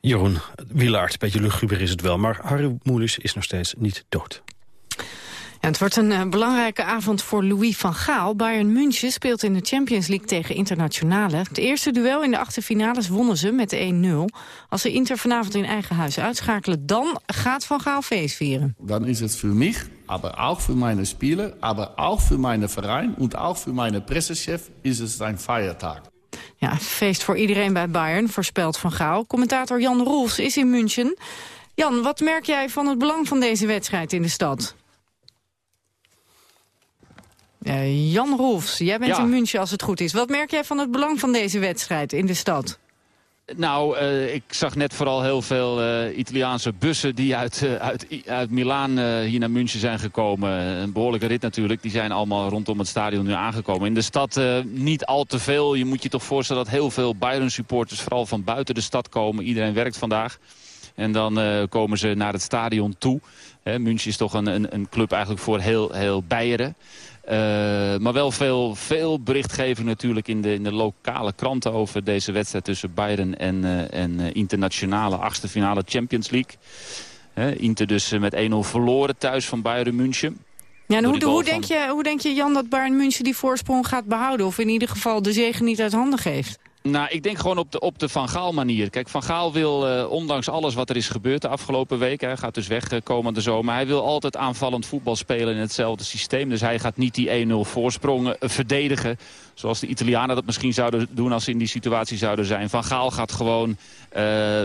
Jeroen Wielaert, een beetje luguber is het wel, maar Harry Moelis is nog steeds niet dood. Ja, het wordt een eh, belangrijke avond voor Louis van Gaal. Bayern München speelt in de Champions League tegen Internationale. Het eerste duel in de achterfinales wonnen ze met 1-0. Als ze Inter vanavond in eigen huis uitschakelen... dan gaat Van Gaal feest vieren. dann ist es für mich, aber auch für meine Spieler, aber auch für meinen Verein und auch für meinen Pressechef ist es ein Feiertag. Ja, feest voor iedereen bij Bayern, voorspelt Van Gaal. Commentator Jan Roels is in München. Jan, wat merk jij van het belang van deze wedstrijd in de stad? Ja, Jan Roels, jij bent Ja. in München als het goed is. Wat merk jij van het belang van deze wedstrijd in de stad? Nou, eh, ik zag net vooral heel veel eh, Italiaanse bussen die uit, eh, uit, uit Milaan eh, hier naar München zijn gekomen. Een behoorlijke rit natuurlijk. Die zijn allemaal rondom het stadion nu aangekomen. In de stad eh, niet al te veel. Je moet je toch voorstellen dat heel veel Bayern supporters vooral van buiten de stad komen. Iedereen werkt vandaag. En dan eh, komen ze naar het stadion toe. Hè, München is toch een, een, een club eigenlijk voor heel, heel Beieren. Eh, maar wel veel, veel berichtgeving natuurlijk in de, in de lokale kranten over deze wedstrijd tussen Bayern en, eh, en internationale achtste finale Champions League. Inter dus met 1-0 verloren thuis van Bayern München. Ja, en hoe, hoe, van- denk je, hoe denk je, Jan, dat Bayern München die voorsprong gaat behouden? Of in ieder geval de zegen niet uit handen geeft? Nou, ik denk gewoon op de, op de Van Gaal manier. Kijk, Van Gaal wil, eh, ondanks alles wat er is gebeurd de afgelopen week... hij gaat dus weg eh, komende zomer... hij wil altijd aanvallend voetbal spelen in hetzelfde systeem. Dus hij gaat niet die 1-0 voorsprong eh, verdedigen... zoals de Italianen dat misschien zouden doen als ze in die situatie zouden zijn. Van Gaal gaat gewoon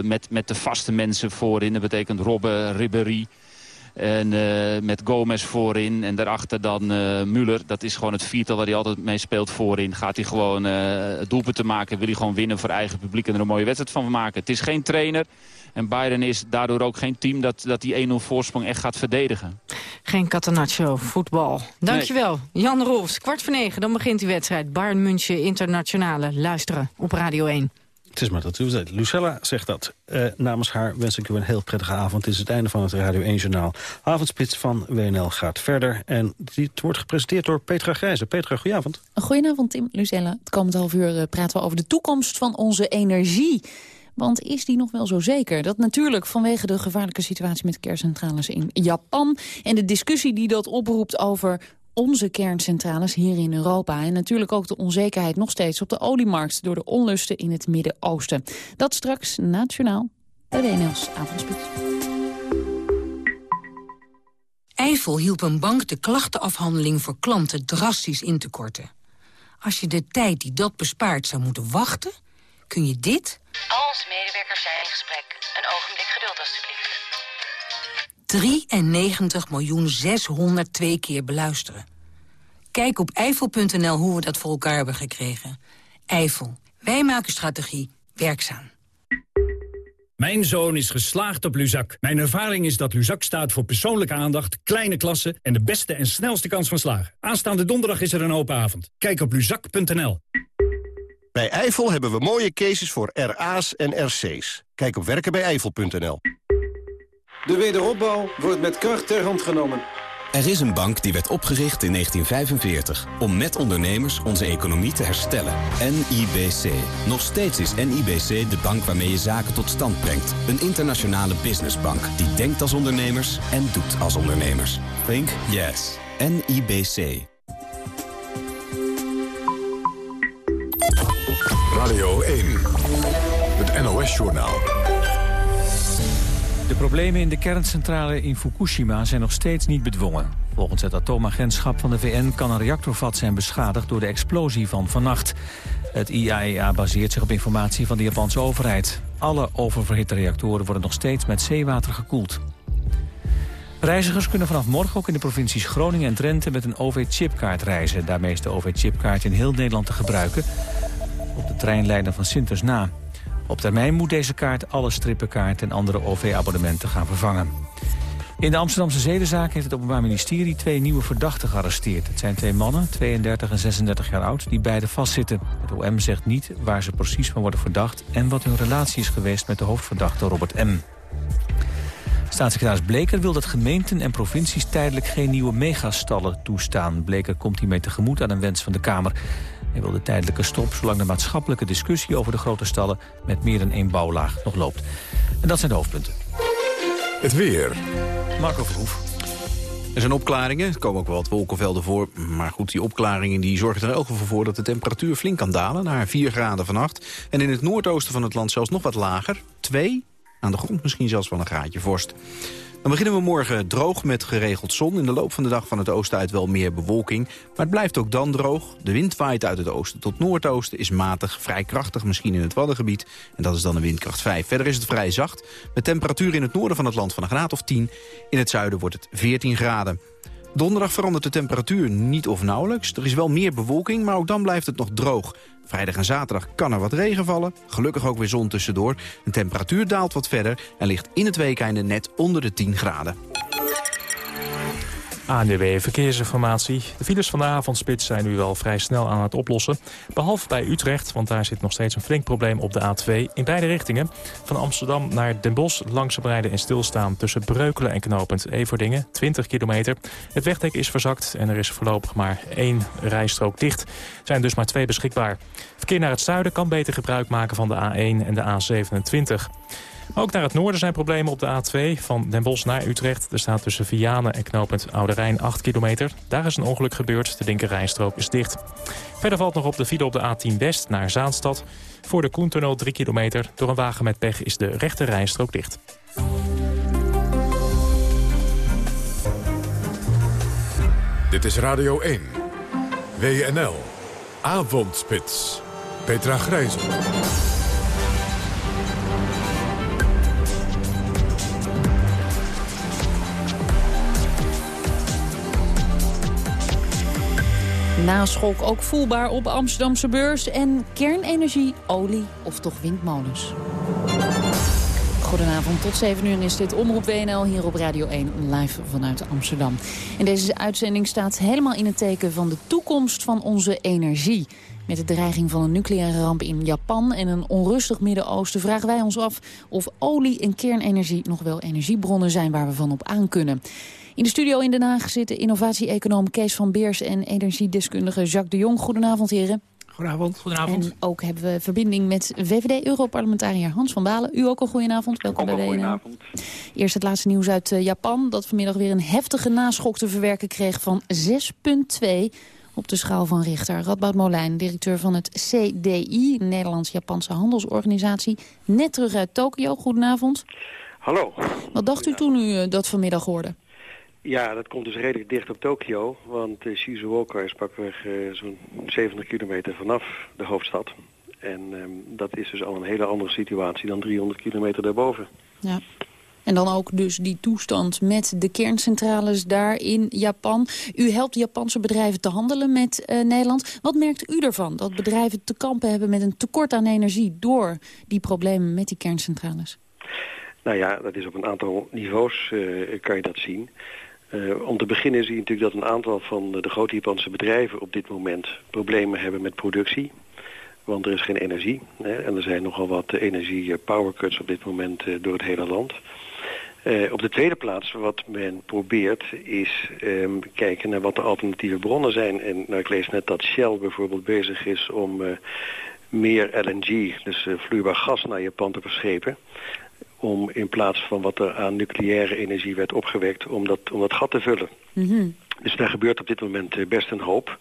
met, met de vaste mensen voorin. Dat betekent Robben, Ribéry... En eh, met Gomez voorin en daarachter dan eh Müller. Dat is gewoon het viertal waar hij altijd mee speelt voorin. Gaat hij gewoon eh doelpunten maken. Wil hij gewoon winnen voor eigen publiek en er een mooie wedstrijd van maken. Het is geen trainer. En Bayern is daardoor ook geen team dat, dat die 1-0 voorsprong echt gaat verdedigen. Geen Catenaccio, voetbal. Dankjewel, Jan Rolfs. Kwart voor negen, dan begint die wedstrijd. Bayern München Internationale. Luisteren op Radio 1. Het is maar dat u het Lucella zegt dat. Uh, namens haar wens ik u een heel prettige avond. Het is het einde van het Radio 1-journaal. Avondspits van WNL gaat verder. En het wordt gepresenteerd door Petra Grijze. Petra, goedenavond. Goedenavond, Tim. Lucella. Het komend half uur uh, praten we over de toekomst van onze energie. Want is die nog wel zo zeker? Dat natuurlijk vanwege de gevaarlijke situatie met kerncentrales in Japan... en de discussie die dat oproept over onze kerncentrales hier in Europa. En natuurlijk ook de onzekerheid nog steeds op de oliemarkt... door de onlusten in het Midden-Oosten. Dat straks nationaal bij WNL's Avondspits. Eifel hielp een bank de klachtenafhandeling voor klanten drastisch in te korten. Als je de tijd die dat bespaart zou moeten wachten, kun je dit... Al onze medewerkers zijn in gesprek. Een ogenblik geduld, alstublieft. 93 miljoen 602 keer beluisteren. Kijk op eifel.nl hoe we dat voor elkaar hebben gekregen. Eifel, wij maken strategie werkzaam. Mijn zoon is geslaagd op Luzak. Mijn ervaring is dat Luzak staat voor persoonlijke aandacht, kleine klassen... en de beste en snelste kans van slagen. Aanstaande donderdag is er een open avond. Kijk op luzak.nl. Bij Eifel hebben we mooie cases voor RA's en RC's. Kijk op werkenbijeifel.nl. De wederopbouw wordt met kracht ter hand genomen. Er is een bank die werd opgericht in 1945 om met ondernemers onze economie te herstellen. NIBC. Nog steeds is NIBC de bank waarmee je zaken tot stand brengt. Een internationale businessbank die denkt als ondernemers en doet als ondernemers. Think yes. NIBC. Radio 1. Het NOS-journaal. De problemen in de kerncentrale in Fukushima zijn nog steeds niet bedwongen. Volgens het atoomagentschap van de VN kan een reactorvat zijn beschadigd door de explosie van vannacht. Het IAEA e baseert zich op informatie van de Japanse overheid. Alle oververhitte reactoren worden nog steeds met zeewater gekoeld. Reizigers kunnen vanaf morgen ook in de provincies Groningen en Drenthe met een OV-chipkaart reizen. Daarmee is de OV-chipkaart in heel Nederland te gebruiken. Op de treinlijnen van Sinters na. Op termijn moet deze kaart alle strippenkaarten en andere OV-abonnementen gaan vervangen. In de Amsterdamse zedenzaak heeft het Openbaar Ministerie twee nieuwe verdachten gearresteerd. Het zijn twee mannen, 32 en 36 jaar oud, die beide vastzitten. Het OM zegt niet waar ze precies van worden verdacht... en wat hun relatie is geweest met de hoofdverdachte Robert M. Staatssecretaris Bleker wil dat gemeenten en provincies tijdelijk geen nieuwe megastallen toestaan. Bleker komt hiermee tegemoet aan een wens van de Kamer. Hij wil de tijdelijke stop zolang de maatschappelijke discussie over de grote stallen met meer dan één bouwlaag nog loopt. En dat zijn de hoofdpunten. Het weer. Marco Verhoef. Er zijn opklaringen, er komen ook wel wat wolkenvelden voor. Maar goed, die opklaringen die zorgen er in elk geval voor... dat de temperatuur flink kan dalen naar 4 graden vannacht. En in het noordoosten van het land zelfs nog wat lager. 2, aan de grond misschien zelfs wel een graadje vorst. Dan beginnen we morgen droog met geregeld zon. In de loop van de dag van het oosten uit wel meer bewolking. Maar het blijft ook dan droog. De wind waait uit het oosten tot noordoosten. Is matig, vrij krachtig misschien in het Waddengebied. En dat is dan een windkracht 5. Verder is het vrij zacht. Met temperatuur in het noorden van het land van een graad of 10. In het zuiden wordt het 14 graden. Donderdag verandert de temperatuur niet of nauwelijks. Er is wel meer bewolking, maar ook dan blijft het nog droog. Vrijdag en zaterdag kan er wat regen vallen. Gelukkig ook weer zon tussendoor. De temperatuur daalt wat verder en ligt in het weekende net onder de 10 graden. ANDW Verkeersinformatie. De files van de avondspits zijn nu wel vrij snel aan het oplossen. Behalve bij Utrecht, want daar zit nog steeds een flink probleem op de A2. In beide richtingen. Van Amsterdam naar Den Bosch langzaam rijden en stilstaan... tussen Breukelen en knooppunt Everdingen, 20 kilometer. Het wegdek is verzakt en er is voorlopig maar één rijstrook dicht. Er zijn dus maar twee beschikbaar. Verkeer naar het zuiden kan beter gebruik maken van de A1 en de A27. Ook naar het noorden zijn problemen op de A2 van Den Bosch naar Utrecht. Er staat tussen Vianen en knooppunt Oude Rijn 8 kilometer. Daar is een ongeluk gebeurd. De linker rijstrook is dicht. Verder valt nog op de file op de A10 West naar Zaanstad. Voor de Koentunnel 3 kilometer. Door een wagen met pech is de rechter rijstrook dicht. Dit is Radio 1. WNL. Avondspits. Petra Grijzel. Naschok ook voelbaar op Amsterdamse beurs. En kernenergie, olie of toch windmolens. Goedenavond, tot 7 uur is dit Omroep WNL hier op Radio 1 live vanuit Amsterdam. En deze uitzending staat helemaal in het teken van de toekomst van onze energie. Met de dreiging van een nucleaire ramp in Japan en een onrustig Midden-Oosten... vragen wij ons af of olie en kernenergie nog wel energiebronnen zijn waar we van op aan kunnen. In de studio in Den Haag zitten innovatie-econoom Kees van Beers... en energiedeskundige Jacques de Jong. Goedenavond, heren. Goedenavond. Goedenavond. En ook hebben we verbinding met VVD-Europarlementariër Hans van Balen. U ook al goedenavond. Welkom bij Goedenavond. Eerst het laatste nieuws uit eh, Japan. Dat vanmiddag weer een heftige naschok te verwerken kreeg van 6,2 op de schaal van Richter. Radboud Molijn, directeur van het CDI, Nederlands-Japanse handelsorganisatie. Net terug uit Tokio. Goedenavond. Hallo. Wat dacht u toen u eh, dat vanmiddag hoorde? Ja, dat komt dus redelijk dicht op Tokio. Want uh, Shizuoka is pakweg uh, zo'n 70 kilometer vanaf de hoofdstad. En um, dat is dus al een hele andere situatie dan 300 kilometer daarboven. Ja. En dan ook dus die toestand met de kerncentrales daar in Japan. U helpt Japanse bedrijven te handelen met uh, Nederland. Wat merkt u ervan dat bedrijven te kampen hebben met een tekort aan energie... door die problemen met die kerncentrales? Nou ja, dat is op een aantal niveaus uh, kan je dat zien. Uh, om te beginnen zie je natuurlijk dat een aantal van de grote Japanse bedrijven op dit moment problemen hebben met productie. Want er is geen energie. Hè, en er zijn nogal wat energie-powercuts op dit moment uh, door het hele land. Op de tweede plaats, wat men probeert, is um, kijken naar wat de alternatieve bronnen zijn. En nou, ik lees net dat Shell bijvoorbeeld bezig is om meer LNG, dus vloeibaar gas, naar Japan te verschepen om in plaats van wat er aan nucleaire energie werd opgewekt, om dat, om dat gat te vullen. Mm -hmm. Dus daar gebeurt op dit moment uh, best een hoop.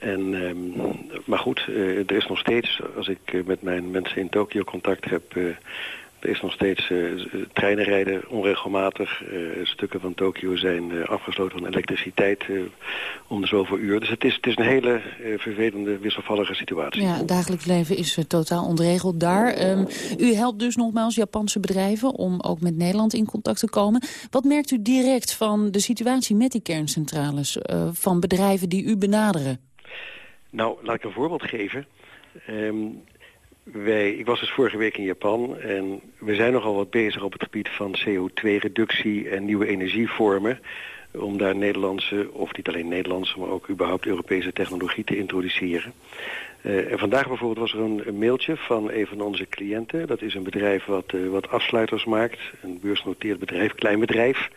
En, um, maar goed, uh, er is nog steeds, als ik uh, met mijn mensen in Tokio contact heb... Er is nog steeds uh, treinen rijden onregelmatig. Uh, stukken van Tokio zijn afgesloten van elektriciteit om de zoveel uur. Dus het is, het is een hele vervelende, wisselvallige situatie. Ja, het dagelijks leven is totaal ontregeld daar. Um, u helpt dus nogmaals Japanse bedrijven om ook met Nederland in contact te komen. Wat merkt u direct van de situatie met die kerncentrales? van bedrijven die u benaderen? Nou, laat ik een voorbeeld geven. Um, wij, ik was dus vorige week in Japan en we zijn nogal wat bezig op het gebied van CO2-reductie en nieuwe energievormen. Om daar Nederlandse, of niet alleen Nederlandse, maar ook überhaupt Europese technologie te introduceren. Uh, en vandaag bijvoorbeeld was er een, mailtje van een van onze cliënten. Dat is een bedrijf wat, uh, wat afsluiters maakt, een beursgenoteerd bedrijf, klein bedrijf.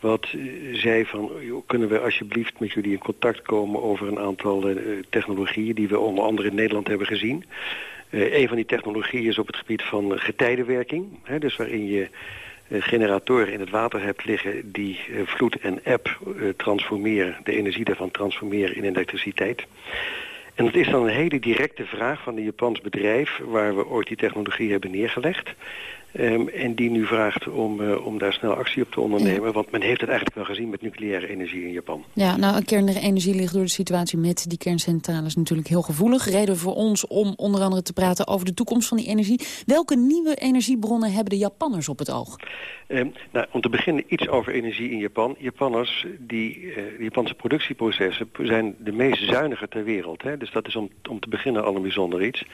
Wat uh, zei van, kunnen we alsjeblieft met jullie in contact komen over een aantal technologieën die we onder andere in Nederland hebben gezien. Uh, een van die technologieën is op het gebied van getijdenwerking. Hè, dus waarin je uh, generatoren in het water hebt liggen die vloed en eb transformeren, de energie daarvan transformeren in elektriciteit. En dat is dan een hele directe vraag van een Japans bedrijf waar we ooit die technologie hebben neergelegd. Um, en die nu vraagt om, uh, om daar snel actie op te ondernemen. Ja. Want men heeft het eigenlijk wel gezien met nucleaire energie in Japan. Ja, nou, kernenergie ligt door de situatie met die kerncentrales natuurlijk heel gevoelig. Reden voor ons om onder andere te praten over de toekomst van die energie. Welke nieuwe energiebronnen hebben de Japanners op het oog? Um, nou, om te beginnen iets over energie in Japan. Japanners, die, uh, de Japanse productieprocessen zijn de meest zuinige ter wereld. Hè? Dus dat is om, om te beginnen al een bijzonder iets.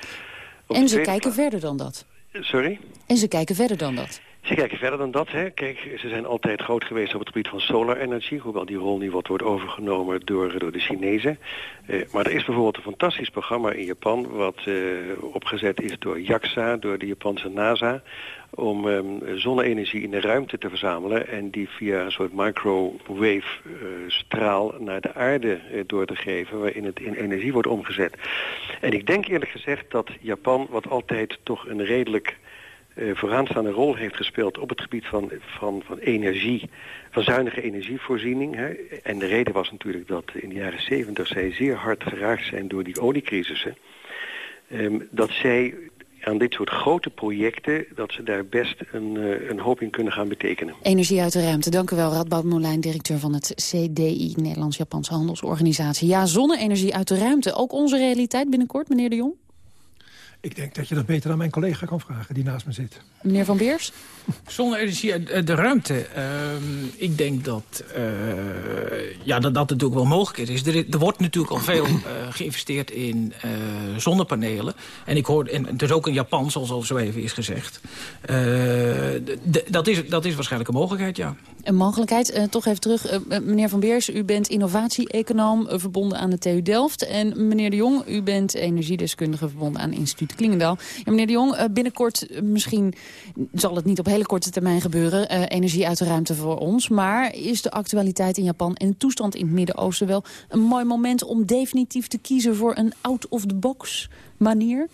Op en ze kijken verder dan dat? Sorry? En ze kijken verder dan dat? Ze kijken verder dan dat. Hè. Kijk, ze zijn altijd groot geweest op het gebied van solarenergie. Hoewel die rol nu wat wordt overgenomen door, door de Chinezen. Uh, maar er is bijvoorbeeld een fantastisch programma in Japan... wat uh, opgezet is door JAXA, door de Japanse NASA... om um, zonne-energie in de ruimte te verzamelen... en die via een soort microwave-straal uh, naar de aarde door te geven... waarin het in energie wordt omgezet. En ik denk eerlijk gezegd dat Japan, wat altijd toch een redelijk uh, vooraanstaande rol heeft gespeeld op het gebied van, van, van energie, van zuinige energievoorziening. Hè. En de reden was natuurlijk dat in de jaren zeventig zij zeer hard geraakt zijn door die oliecrisissen. Um, dat zij aan dit soort grote projecten... dat ze daar best een, uh, een hoop in kunnen gaan betekenen. Energie uit de ruimte. Dank u wel, Radboud Molijn, directeur van het CDI... Nederlands-Japanse Handelsorganisatie. Ja, zonne-energie uit de ruimte. Ook onze realiteit binnenkort, meneer de Jong? Ik denk dat je dat beter aan mijn collega kan vragen die naast me zit. Meneer Van Beers? Zonne-energie uit de ruimte. Ehm, ik denk dat, uh, ja, dat dat natuurlijk wel mogelijk is. Er, er wordt natuurlijk al veel uh, geïnvesteerd in zonnepanelen. En ik hoor, en het is ook in Japan, zoals al zo even is gezegd. dat, is, dat is waarschijnlijk een mogelijkheid, ja. Een mogelijkheid. toch even terug. meneer Van Beers, u bent innovatie-econoom verbonden aan de TU Delft. En meneer de Jong, u bent energiedeskundige verbonden aan instituut Klingendaal. Ja, meneer de Jong, binnenkort misschien zal het niet op hele korte termijn gebeuren. Uh, energie uit de ruimte voor ons. Maar is de actualiteit in Japan en de toestand in het Midden-Oosten wel een mooi moment om definitief te kiezen voor een out-of-the-box manier?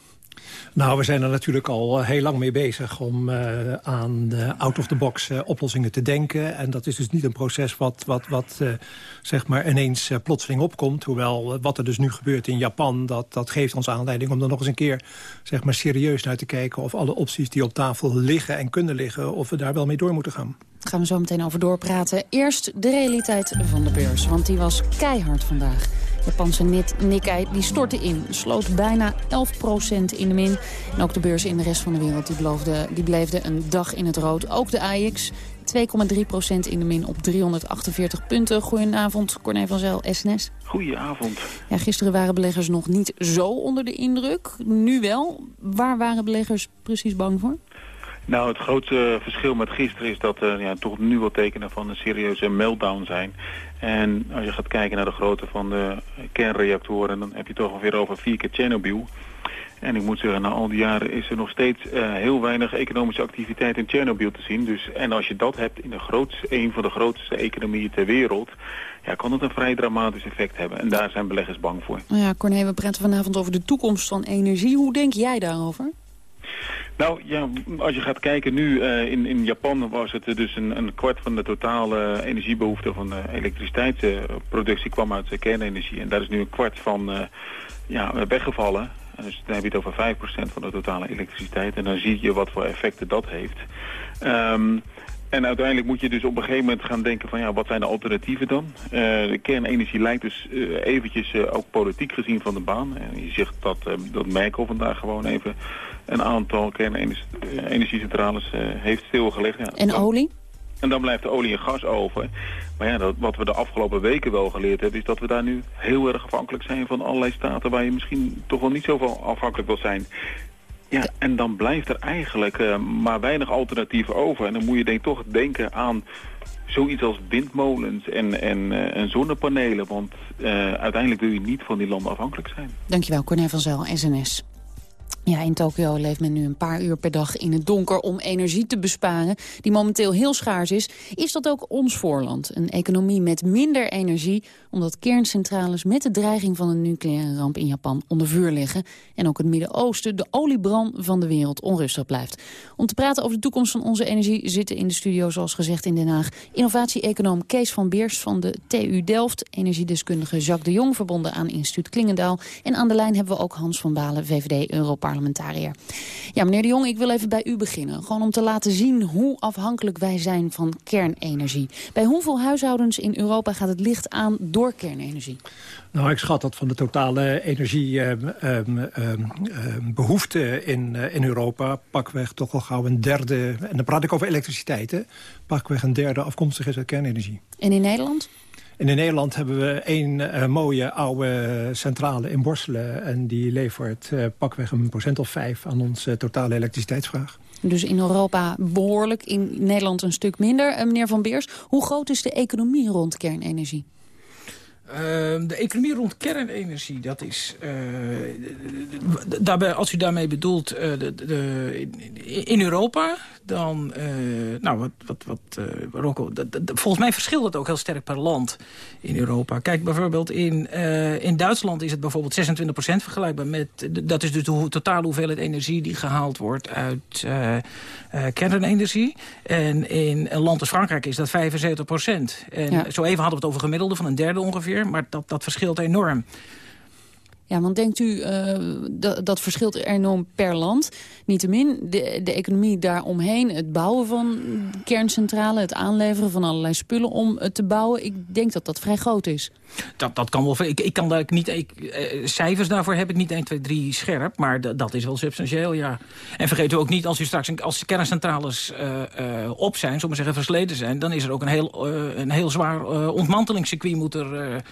Nou, we zijn er natuurlijk al eh, heel lang mee bezig om uh, aan out-of-the-box uh, oplossingen te denken. En dat is dus niet een proces wat, wat, wat zeg maar ineens plotseling opkomt. Hoewel wat er dus nu gebeurt in Japan, dat, dat geeft ons aanleiding om er nog eens een keer zeg maar, serieus naar te kijken... of alle opties die op tafel liggen en kunnen liggen, of we daar wel mee door moeten gaan. Daar gaan we zo meteen over doorpraten. Eerst de realiteit van de beurs, want die was keihard vandaag. Japanse Nikkei die stortte in, sloot bijna 11% in de min. En ook de beurzen in de rest van de wereld die, beloofde, die bleefden een dag in het rood. Ook de AX 2,3% in de min op 348 punten. Goedenavond, Corné van Zel, SNS. Goedenavond. Ja, gisteren waren beleggers nog niet zo onder de indruk. Nu wel. Waar waren beleggers precies bang voor? Nou, het grootste verschil met gisteren is dat er ja, toch nu wel tekenen van een serieuze meltdown zijn. En als je gaat kijken naar de grootte van de kernreactoren, dan heb je toch ongeveer over vier keer Tsjernobyl. En ik moet zeggen, na al die jaren is er nog steeds uh, heel weinig economische activiteit in Tsjernobyl te zien. Dus, en als je dat hebt in de grootste, een van de grootste economieën ter wereld, ja, kan het een vrij dramatisch effect hebben. En daar zijn beleggers bang voor. Ja, Corné, we praten vanavond over de toekomst van energie. Hoe denk jij daarover? Nou ja, als je gaat kijken nu uh, in, in Japan was het dus een, een kwart van de totale energiebehoefte van de elektriciteitsproductie kwam uit kernenergie. En daar is nu een kwart van uh, ja, weggevallen. Dus dan heb je het over 5% van de totale elektriciteit. En dan zie je wat voor effecten dat heeft. Um, en uiteindelijk moet je dus op een gegeven moment gaan denken van ja, wat zijn de alternatieven dan? Uh, de kernenergie lijkt dus uh, eventjes uh, ook politiek gezien van de baan. En je zegt dat, dat Merkel vandaag gewoon even een aantal kernenergiecentrales heeft stilgelegd. Ja, en olie? En dan blijft de olie en gas over. Maar ja, dat, wat we de afgelopen weken wel geleerd hebben... is dat we daar nu heel erg afhankelijk zijn van allerlei staten... waar je misschien toch wel niet zoveel afhankelijk wil zijn. Ja, en dan blijft er eigenlijk uh, maar weinig alternatieven over. En dan moet je denk, toch denken aan zoiets als windmolens en, en, uh, en zonnepanelen. Want uh, uiteindelijk wil je niet van die landen afhankelijk zijn. Dankjewel, Corné van Zel, SNS. Ja, in Tokio leeft men nu een paar uur per dag in het donker om energie te besparen, die momenteel heel schaars is. Is dat ook ons voorland? Een economie met minder energie, omdat kerncentrales met de dreiging van een nucleaire ramp in Japan onder vuur liggen. En ook het Midden-Oosten, de oliebran van de wereld, onrustig blijft. Om te praten over de toekomst van onze energie zitten in de studio, zoals gezegd in Den Haag, innovatie-econoom Kees van Beers van de TU Delft, energiedeskundige Jacques de Jong, verbonden aan instituut Klingendaal. En aan de lijn hebben we ook Hans van Balen, VVD-Europa parlementariër. Ja, meneer de Jong, ik wil even bij u beginnen. Gewoon om te laten zien hoe afhankelijk wij zijn van kernenergie. Bij hoeveel huishoudens in Europa gaat het licht aan door kernenergie? Nou, ik schat dat van de totale energiebehoefte uh, uh, in, uh, in Europa... pakweg toch al gauw een derde... en dan praat ik over elektriciteit, hè, pakweg een derde afkomstig is uit kernenergie. En in Nederland? En in Nederland hebben we één uh, mooie oude centrale in Borselen. En die levert uh, pakweg een procent of vijf aan onze totale elektriciteitsvraag. Dus in Europa behoorlijk, in Nederland een stuk minder. Uh, meneer Van Beers, hoe groot is de economie rond kernenergie? Uh, de economie rond kernenergie, dat is... Uh, daarbij, als u daarmee bedoelt uh, de, de, in, in Europa dan, uh, nou, wat, wat, wat dat, dat, volgens mij verschilt het ook heel sterk per land in Europa. Kijk, bijvoorbeeld in, in Duitsland is het bijvoorbeeld 26% vergelijkbaar met, dat is dus de totale hoeveelheid energie die gehaald wordt uit kernenergie. En in een land als Frankrijk is dat 75%. En ja. zo even hadden we het over gemiddelde van een derde ongeveer, maar dat, dat verschilt enorm. Ja, want denkt u, uh, dat, dat verschilt enorm per land. Niettemin, de, de economie daaromheen, het bouwen van kerncentrale... het aanleveren van allerlei spullen om het te bouwen... ik denk dat dat vrij groot is. Dat, dat kan wel. Ik, ik kan daar niet. Ik, eh, cijfers daarvoor heb ik niet 1, 2, 3 scherp. Maar dat is wel substantieel, ja. En vergeet u ook niet, als u straks als kerncentrales uh, op zijn, zomaar zeggen versleten zijn, dan is er ook een heel, een heel zwaar ontmantelingscircuit moet er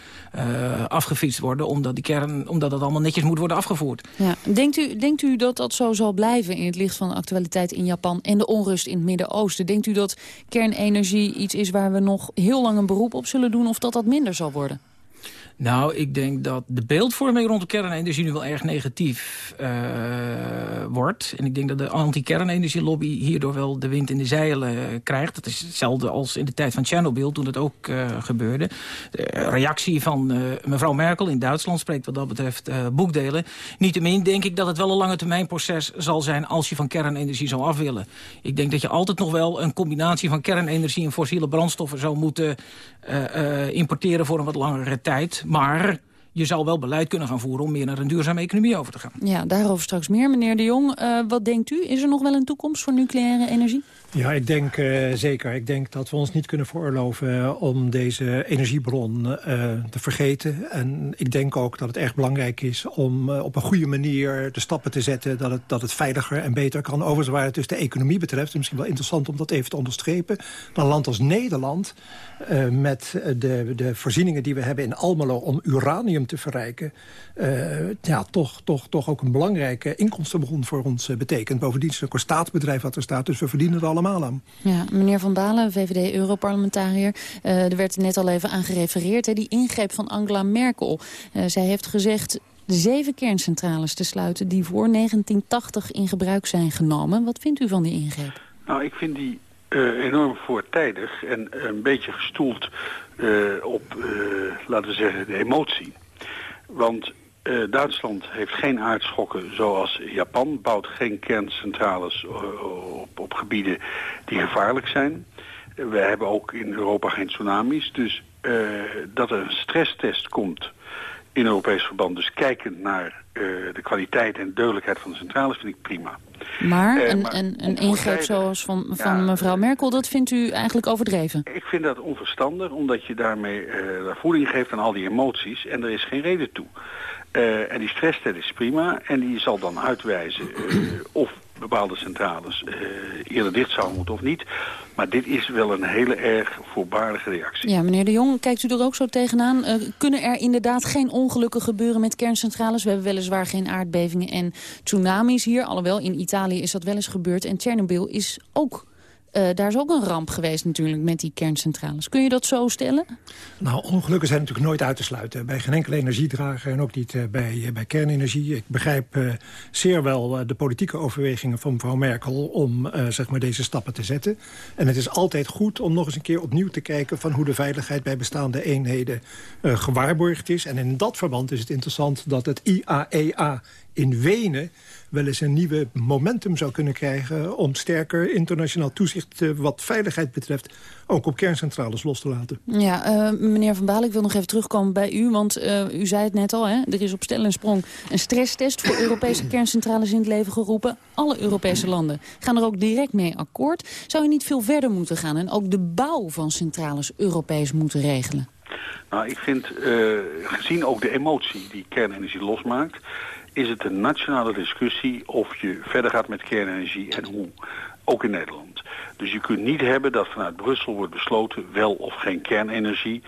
afgefietst worden, omdat die kern, dat allemaal netjes moet worden afgevoerd. Ja. Denkt, u, denkt u dat dat zo zal blijven in het licht van de actualiteit in Japan en de onrust in het Midden-Oosten? Denkt u dat kernenergie iets is waar we nog heel lang een beroep op zullen doen of dat dat minder zal worden? Nou, ik denk dat de beeldvorming rond de kernenergie nu wel erg negatief uh, wordt. En ik denk dat de anti-kernenergielobby hierdoor wel de wind in de zeilen krijgt. Dat is hetzelfde als in de tijd van Tsjernobyl, toen het ook uh, gebeurde. De reactie van mevrouw Merkel in Duitsland spreekt wat dat betreft boekdelen. Niettemin denk ik dat het wel een lange termijn proces zal zijn als je van kernenergie zou af willen. Ik denk dat je altijd nog wel een combinatie van kernenergie en fossiele brandstoffen zou moeten importeren voor een wat langere tijd. Maar je zou wel beleid kunnen gaan voeren om meer naar een duurzame economie over te gaan. Ja, daarover straks meer. Meneer De Jong, uh, wat denkt u? Is er nog wel een toekomst voor nucleaire energie? Ja, ik denk uh, zeker. Ik denk dat we ons niet kunnen veroorloven om deze energiebron uh, te vergeten. En ik denk ook dat het erg belangrijk is om op een goede manier de stappen te zetten... dat het, dat het veiliger en beter kan. Overigens waar het dus de economie betreft... misschien wel interessant om dat even te onderstrepen... dan een land als Nederland met de, de voorzieningen die we hebben in Almelo... om uranium te verrijken... ja, toch, toch, toch ook een belangrijke inkomstenbron voor ons betekent. Bovendien is het ook een staatsbedrijf wat er staat, dus we verdienen er allemaal aan. Ja, meneer Van Balen, VVD-Europarlementariër. Uh, er werd net al even aan gerefereerd, hè, die ingreep van Angela Merkel. Uh, zij heeft gezegd zeven kerncentrales te sluiten... die voor 1980 in gebruik zijn genomen. Wat vindt u van die ingreep? Nou, ik vind die uh, enorm voortijdig en een beetje gestoeld op, laten we zeggen, de emotie. Want uh, Duitsland heeft geen aardschokken zoals Japan. Bouwt geen kerncentrales uh, op, op, gebieden die gevaarlijk zijn. Uh, we hebben ook in Europa geen tsunamis. Dus dat er een stresstest komt in Europees verband. Dus kijkend naar de kwaliteit en deuidelijkheid van de centrales vind ik prima. Maar een, een, een ingreep zoals van, van ja, mevrouw Merkel, dat vindt u eigenlijk overdreven? Ik vind dat onverstandig, omdat je daarmee voeding geeft aan al die emoties. En er is geen reden toe. Uh, en die stresstest is prima en die zal dan uitwijzen uh, of bepaalde centrales uh, eerder dicht zouden moeten of niet. Maar dit is wel een hele erg voorbaardige reactie. Ja, meneer de Jong, kijkt u er ook zo tegenaan? kunnen er inderdaad geen ongelukken gebeuren met kerncentrales? We hebben weliswaar geen aardbevingen en tsunamis hier. Alhoewel, in Italië is dat wel eens gebeurd. En Tsjernobyl is ook uh, daar is ook een ramp geweest natuurlijk met die kerncentrales. Kun je dat zo stellen? Nou, ongelukken zijn natuurlijk nooit uit te sluiten. Bij geen enkele energiedrager en ook niet uh, bij, uh, bij kernenergie. Ik begrijp zeer wel de politieke overwegingen van mevrouw Merkel... om zeg maar deze stappen te zetten. En het is altijd goed om nog eens een keer opnieuw te kijken... van hoe de veiligheid bij bestaande eenheden gewaarborgd is. En in dat verband is het interessant dat het IAEA e in Wenen wel eens een nieuwe momentum zou kunnen krijgen... om sterker internationaal toezicht uh, wat veiligheid betreft... ook op kerncentrales los te laten. Ja, uh, meneer Van Baal, ik wil nog even terugkomen bij u. Want uh, u zei het net al, hè, er is op stel en sprong een stresstest... voor Europese kerncentrales in het leven geroepen. Alle Europese landen gaan er ook direct mee akkoord. Zou je niet veel verder moeten gaan... en ook de bouw van centrales Europees moeten regelen? Nou, ik vind, gezien ook de emotie die kernenergie losmaakt is het een nationale discussie of je verder gaat met kernenergie en hoe. Ook in Nederland. Dus je kunt niet hebben dat vanuit Brussel wordt besloten wel of geen kernenergie.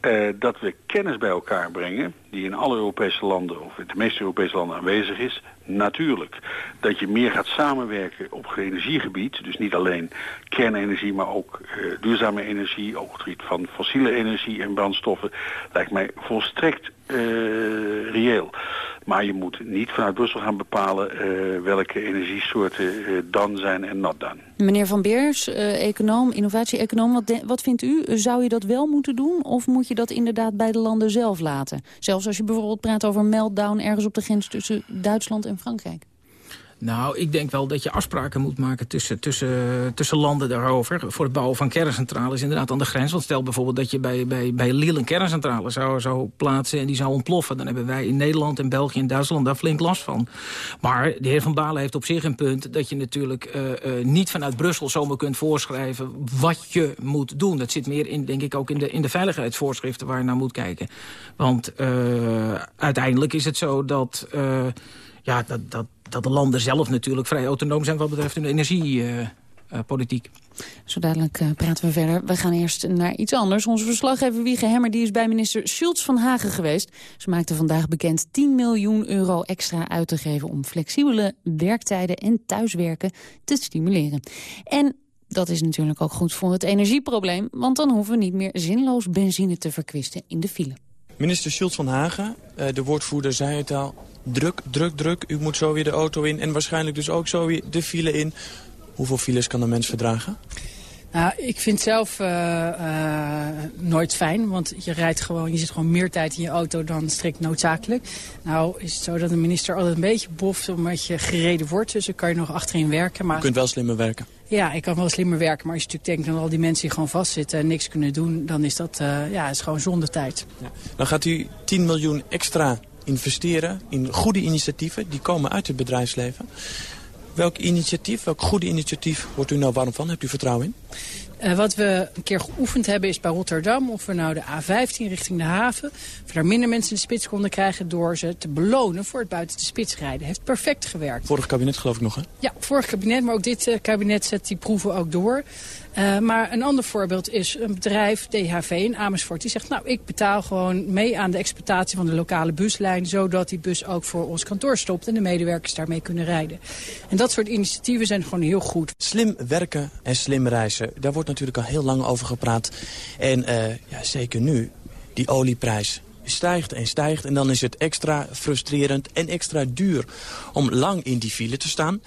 Uh, dat we kennis bij elkaar brengen die in alle Europese landen of in de meeste Europese landen aanwezig is. Natuurlijk. Dat je meer gaat samenwerken op energiegebied. Dus niet alleen kernenergie, maar ook uh, duurzame energie. Ook het gebied van fossiele energie en brandstoffen. Lijkt mij volstrekt uh, reëel. Maar je moet niet vanuit Brussel gaan bepalen welke energiesoorten dan zijn en not dan. Meneer Van Beers, uh, econoom, innovatie-econoom, wat, wat vindt u? Zou je dat wel moeten doen of moet je dat inderdaad bij de landen zelf laten? Zelfs als je bijvoorbeeld praat over meltdown ergens op de grens tussen Duitsland en Frankrijk. Nou, ik denk wel dat je afspraken moet maken tussen, tussen, tussen landen daarover. Voor het bouwen van kerncentrales inderdaad aan de grens. Want stel bijvoorbeeld dat je bij, bij, bij Lille een kerncentrale zou, zou plaatsen... en die zou ontploffen. Dan hebben wij in Nederland en België en Duitsland daar flink last van. Maar de heer Van Balen heeft op zich een punt... dat je natuurlijk uh, uh, niet vanuit Brussel zomaar kunt voorschrijven... wat je moet doen. Dat zit meer in, denk ik, ook in de, in de veiligheidsvoorschriften... waar je naar moet kijken. Want uh, uiteindelijk is het zo dat... ja, dat, dat dat de landen zelf natuurlijk vrij autonoom zijn wat betreft hun energiepolitiek. Zo dadelijk uh, praten we verder. We gaan eerst naar iets anders. Onze verslaggever Wiege Hemmer die is bij minister Schultz van Hagen geweest. Ze maakte vandaag bekend 10 miljoen euro extra uit te geven... om flexibele werktijden en thuiswerken te stimuleren. En dat is natuurlijk ook goed voor het energieprobleem... want dan hoeven we niet meer zinloos benzine te verkwisten in de file. Minister Schultz van Hagen, eh, de woordvoerder, zei het al druk, druk, druk. U moet zo weer de auto in en waarschijnlijk dus ook zo weer de file in. Hoeveel files kan een mens verdragen? Nou, ik vind het zelf uh, uh, nooit fijn, want je rijdt gewoon, je zit gewoon meer tijd in je auto dan strikt noodzakelijk. Nou is het zo dat de minister altijd een beetje boft omdat je gereden wordt, dus dan kan je nog achterin werken. Maar... Je kunt wel slimmer werken. Ja, ik kan wel slimmer werken, maar als je natuurlijk denkt aan al die mensen die gewoon vastzitten en niks kunnen doen, dan is dat uh, ja, is gewoon zonde tijd. Ja. Dan gaat u 10 miljoen extra investeren in goede initiatieven. Die komen uit het bedrijfsleven. Welk initiatief, welk goede initiatief wordt u nou warm van? Hebt u vertrouwen in? Uh, wat we een keer geoefend hebben is bij Rotterdam... of we nou de A15 richting de haven... of daar minder mensen in de spits konden krijgen... door ze te belonen voor het buiten de spits rijden. Heeft perfect gewerkt. Vorig kabinet geloof ik nog, hè? Ja, vorig kabinet, maar ook dit uh, kabinet zet die proeven ook door. Uh, maar een ander voorbeeld is een bedrijf, DHV in Amersfoort... die zegt, nou, ik betaal gewoon mee aan de exploitatie van de lokale buslijn... zodat die bus ook voor ons kantoor stopt en de medewerkers daarmee kunnen rijden. En dat soort initiatieven zijn gewoon heel goed. Slim werken en slim reizen, daar wordt natuurlijk al heel lang over gepraat. En uh, ja, zeker nu, die olieprijs stijgt en stijgt. En dan is het extra frustrerend en extra duur om lang in die file te staan.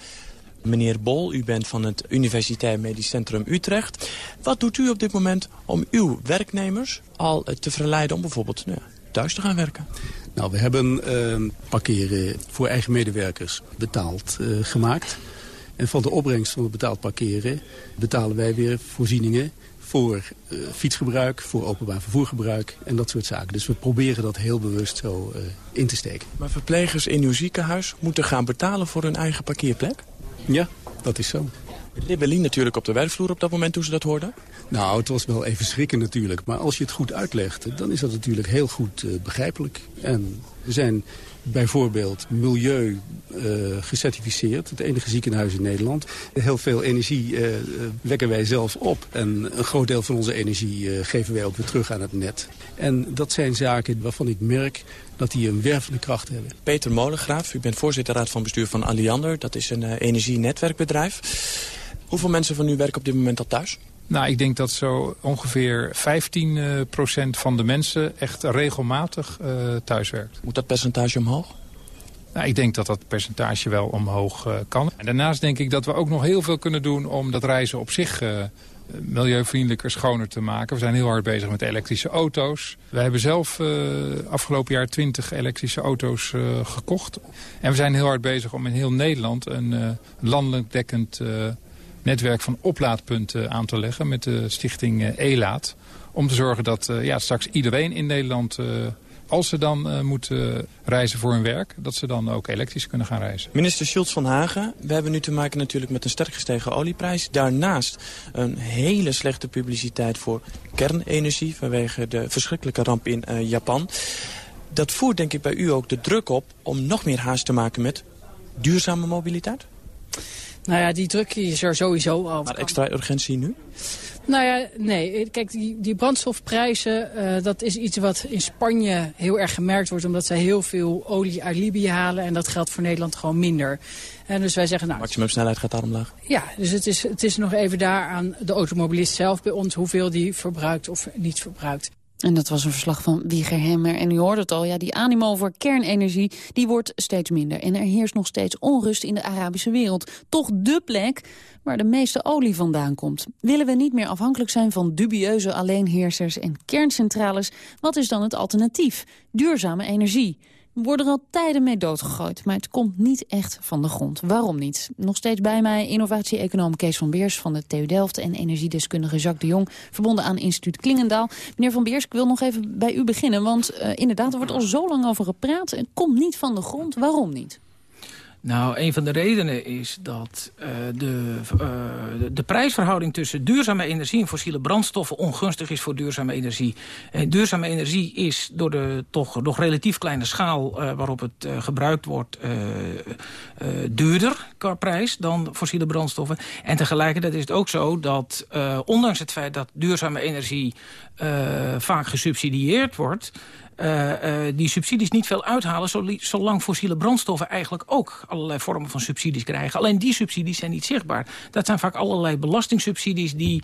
Meneer Bol, u bent van het Universitair Medisch Centrum Utrecht. Wat doet u op dit moment om uw werknemers al te verleiden om bijvoorbeeld nou, thuis te gaan werken? Nou, we hebben uh, parkeren voor eigen medewerkers betaald uh, gemaakt. En van de opbrengst van het betaald parkeren betalen wij weer voorzieningen voor uh, fietsgebruik, voor openbaar vervoergebruik en dat soort zaken. Dus we proberen dat heel bewust zo in te steken. Maar verplegers in uw ziekenhuis moeten gaan betalen voor hun eigen parkeerplek? Ja, dat is zo. Rebellie natuurlijk op de werkvloer op dat moment toen ze dat hoorden? Nou, het was wel even schrikken natuurlijk. Maar als je het goed uitlegt, dan is dat natuurlijk heel goed uh, begrijpelijk. En we zijn bijvoorbeeld milieu uh, gecertificeerd. Het enige ziekenhuis in Nederland. Heel veel energie uh, wekken wij zelf op. En een groot deel van onze energie uh, geven wij ook weer terug aan het net. En dat zijn zaken waarvan ik merk dat die een wervende kracht hebben. Peter Molengraaf, u bent voorzitter raad van bestuur van Alliander. Dat is een energienetwerkbedrijf. Hoeveel mensen van u werken op dit moment al thuis? Nou, ik denk dat zo ongeveer 15 uh, procent van de mensen echt regelmatig uh, thuis werkt. Moet dat percentage omhoog? Nou, ik denk dat dat percentage wel omhoog uh, kan. En daarnaast denk ik dat we ook nog heel veel kunnen doen om dat reizen op zich milieuvriendelijker, schoner te maken. We zijn heel hard bezig met elektrische auto's. We hebben zelf afgelopen jaar 20 elektrische auto's gekocht. En we zijn heel hard bezig om in heel Nederland een landelijk dekkend netwerk van oplaadpunten aan te leggen met de stichting ELAAT. Om te zorgen dat ja, straks iedereen in Nederland, als ze dan moeten reizen voor hun werk, dat ze dan ook elektrisch kunnen gaan reizen. Minister Schultz van Hagen, we hebben nu te maken natuurlijk met een sterk gestegen olieprijs. Daarnaast een hele slechte publiciteit voor kernenergie vanwege de verschrikkelijke ramp in uh, Japan. Dat voert denk ik bij u ook de druk op om nog meer haast te maken met duurzame mobiliteit? Nou ja, die druk is er sowieso al. Maar extra urgentie nu? Nou ja, nee. Kijk, die, die brandstofprijzen, uh, dat is iets wat in Spanje heel erg gemerkt wordt. Omdat zij heel veel olie uit Libië halen. En dat geldt voor Nederland gewoon minder. En dus wij zeggen, nou... Maximumsnelheid gaat daar omlaag? Ja, dus het is, het is nog even daar aan de automobilist zelf bij ons... hoeveel die verbruikt of niet verbruikt. En dat was een verslag van Wieger Hemmer. En u hoort het al, ja, die animo voor kernenergie die wordt steeds minder. En er heerst nog steeds onrust in de Arabische wereld. Toch de plek waar de meeste olie vandaan komt. Willen we niet meer afhankelijk zijn van dubieuze alleenheersers en kerncentrales? Wat is dan het alternatief? Duurzame energie. Worden er al tijden mee doodgegooid, maar het komt niet echt van de grond. Waarom niet? Nog steeds bij mij innovatie-econoom Kees van Beers van de TU Delft... en energiedeskundige Jacques de Jong, verbonden aan instituut Klingendaal. Meneer van Beers, ik wil nog even bij u beginnen, want uh, inderdaad, er wordt al zo lang over gepraat... en komt niet van de grond. Waarom niet? Nou, een van de redenen is dat uh, de, uh, de prijsverhouding tussen duurzame energie en fossiele brandstoffen ongunstig is voor duurzame energie. En duurzame energie is door de toch nog relatief kleine schaal uh, waarop het gebruikt wordt duurder qua prijs dan fossiele brandstoffen. En tegelijkertijd is het ook zo dat ondanks het feit dat duurzame energie vaak gesubsidieerd wordt... Uh, uh, die subsidies niet veel uithalen... zolang fossiele brandstoffen eigenlijk ook allerlei vormen van subsidies krijgen. Alleen die subsidies zijn niet zichtbaar. Dat zijn vaak allerlei belastingssubsidies die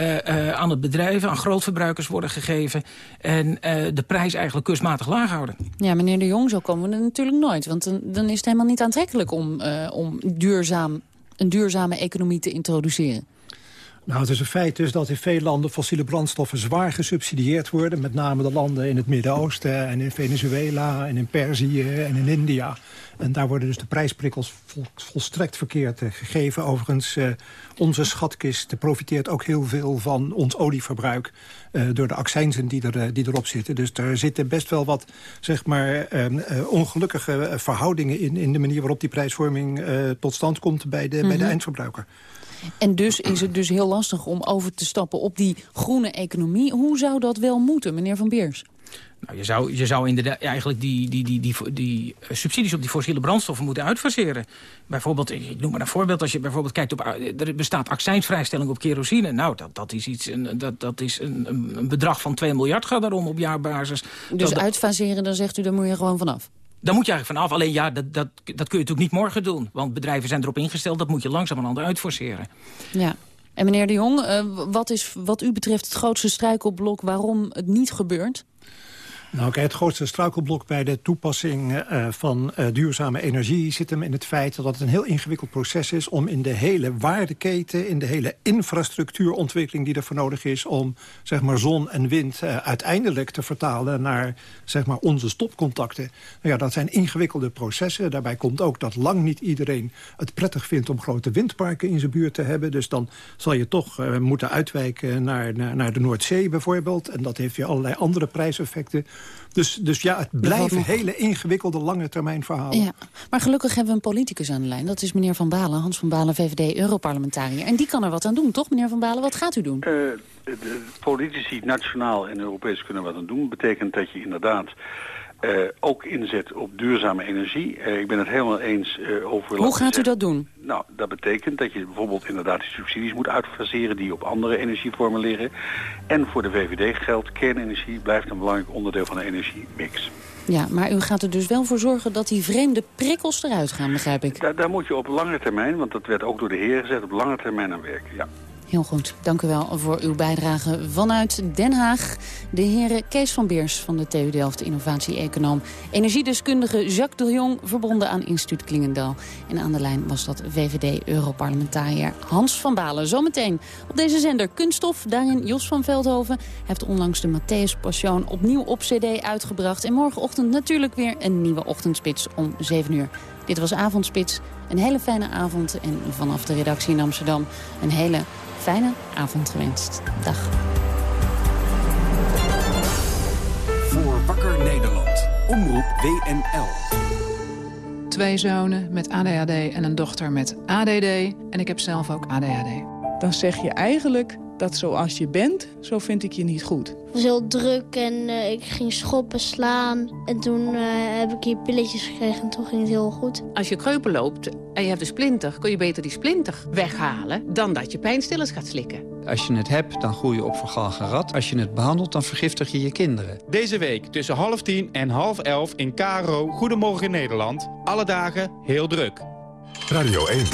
uh, aan het bedrijven, aan grootverbruikers worden gegeven... en de prijs eigenlijk kunstmatig laag houden. Ja, meneer de Jong, zo komen we er natuurlijk nooit. Want dan, dan is het helemaal niet aantrekkelijk om, om duurzaam, een duurzame economie te introduceren. Nou, het is een feit dus dat in veel landen fossiele brandstoffen zwaar gesubsidieerd worden. Met name de landen in het Midden-Oosten en in Venezuela en in Perzië en in India. En daar worden dus de prijsprikkels volstrekt verkeerd uh, gegeven. Overigens, uh, onze schatkist profiteert ook heel veel van ons olieverbruik... Uh, door de accijnzen die, er, die erop zitten. Dus er zitten best wel wat zeg maar, ongelukkige verhoudingen in... in de manier waarop die prijsvorming tot stand komt bij de, mm -hmm. bij de mhm. eindverbruiker. En dus is het dus heel lastig om over te stappen op die groene economie. Hoe zou dat wel moeten, meneer Van Beers? Nou, je zou, je zou inderdaad eigenlijk die, die, die, die, die subsidies op die fossiele brandstoffen moeten uitfaseren. Bijvoorbeeld, ik noem maar een voorbeeld, als je bijvoorbeeld kijkt op... er bestaat accijnsvrijstelling op kerosine. Nou, dat, dat is, iets, een, dat, dat is een, een bedrag van 2 miljard gaat daarom op jaarbasis. Dus dat, uitfaseren, dan zegt u, daar moet je gewoon vanaf? Daar moet je eigenlijk vanaf. Alleen ja, dat, dat, dat kun je natuurlijk niet morgen doen. Want bedrijven zijn erop ingesteld, dat moet je langzamerhand uitforceren. Ja. En meneer de Jong, uh, wat is wat u betreft het grootste struikelblok waarom het niet gebeurt? Nou, kijk, het grootste struikelblok bij de toepassing uh, van uh, duurzame energie zit hem in het feit dat het een heel ingewikkeld proces is om in de hele waardeketen, in de hele infrastructuurontwikkeling die ervoor nodig is om zeg maar zon en wind uh, uiteindelijk te vertalen naar zeg maar onze stopcontacten. Nou ja, dat zijn ingewikkelde processen. Daarbij komt ook dat lang niet iedereen het prettig vindt om grote windparken in zijn buurt te hebben. Dus dan zal je toch moeten uitwijken naar, naar, de Noordzee bijvoorbeeld. En dat heeft weer allerlei andere prijseffecten. Dus, dus ja, het blijven hele ingewikkelde lange termijn verhalen. Ja, maar gelukkig hebben we een politicus aan de lijn. Dat is meneer Van Balen, Hans van Balen, VVD, Europarlementariër. En die kan er wat aan doen, toch meneer Van Balen? Wat gaat u doen? Uh, de politici nationaal en Europees kunnen wat aan doen. betekent dat je inderdaad uh, ook inzet op duurzame energie. Uh, ik ben het helemaal eens uh, over... Hoe gaat u dat doen? Nou, dat betekent dat je bijvoorbeeld inderdaad die subsidies moet uitfaseren... die op andere energievormen liggen. En voor de VVD geldt, kernenergie blijft een belangrijk onderdeel van de energiemix. Ja, maar u gaat er dus wel voor zorgen dat die vreemde prikkels eruit gaan, begrijp ik? Daar, daar moet je op lange termijn, want dat werd ook door de heer gezegd... op lange termijn aan werken, ja. Heel goed, dank u wel voor uw bijdrage vanuit Den Haag. De heren Kees van Beers van de TU Delft, innovatie-econoom. Energiedeskundige Jacques de Jong, verbonden aan instituut Klingendal. En aan de lijn was dat VVD-Europarlementariër Hans van Balen. Zometeen op deze zender Kunststof, daarin Jos van Veldhoven. Heeft onlangs de Matthäus Passion opnieuw op cd uitgebracht. En morgenochtend natuurlijk weer een nieuwe ochtendspits om 7 uur. Dit was Avondspits. Een hele fijne avond en vanaf de redactie in Amsterdam een hele fijne avond gewenst. Dag. Voor Wakker Nederland. Omroep WNL. Twee zonen met ADHD en een dochter met ADD. En ik heb zelf ook ADHD. Dan zeg je eigenlijk dat zoals je bent, zo vind ik je niet goed. Het was heel druk en uh, ik ging schoppen, slaan. En toen uh, heb ik hier pilletjes gekregen en toen ging het heel goed. Als je kreupel loopt en je hebt een splinter... kun je beter die splinter weghalen dan dat je pijnstillers gaat slikken. Als je het hebt, dan groei je op vergalgen rat. Als je het behandelt, dan vergiftig je je kinderen. Deze week tussen half tien en half elf in KRO Goedemorgen Nederland. Alle dagen heel druk. Radio 1.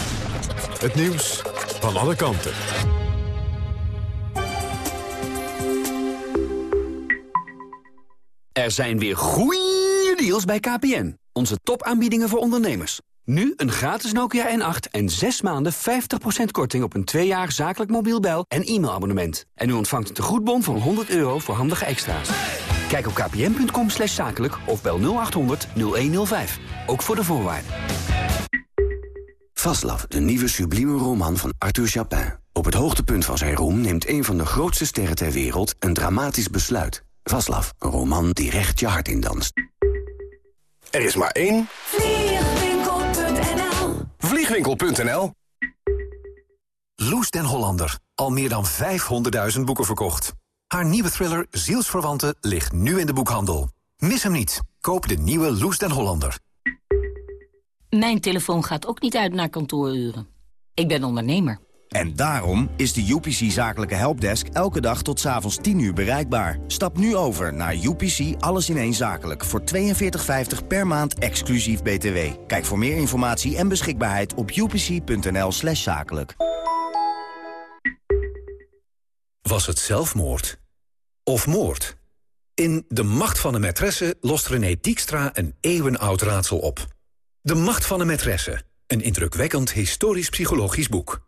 Het nieuws van alle kanten. Er zijn weer goeie deals bij KPN. Onze topaanbiedingen voor ondernemers. Nu een gratis Nokia N8 en 6 maanden 50% korting op een 2 jaar zakelijk mobiel bel- en e-mailabonnement. En u ontvangt een tegoedbon van 100 euro voor handige extra's. Kijk op kpn.com slash zakelijk of bel 0800 0105. Ook voor de voorwaarden. Vaslav, de nieuwe sublieme roman van Arthur Chapin. Op het hoogtepunt van zijn roem neemt een van de grootste sterren ter wereld een dramatisch besluit. Vaslav, een roman die recht je hart indanst. Er is maar één. Vliegwinkel.nl Vliegwinkel.nl Loes den Hollander. Al meer dan 500.000 boeken verkocht. Haar nieuwe thriller Zielsverwanten ligt nu in de boekhandel. Mis hem niet. Koop de nieuwe Loes den Hollander. Mijn telefoon gaat ook niet uit naar kantooruren. Ik ben ondernemer. En daarom is de UPC Zakelijke Helpdesk elke dag tot s'avonds 10 uur bereikbaar. Stap nu over naar UPC Alles in één Zakelijk voor 42,50 per maand exclusief BTW. Kijk voor meer informatie en beschikbaarheid op upc.nl slash zakelijk. Was het zelfmoord? Of moord? In De Macht van de Maîtresse lost René Diekstra een eeuwenoud raadsel op. De Macht van de Maîtresse. Een indrukwekkend historisch-psychologisch boek.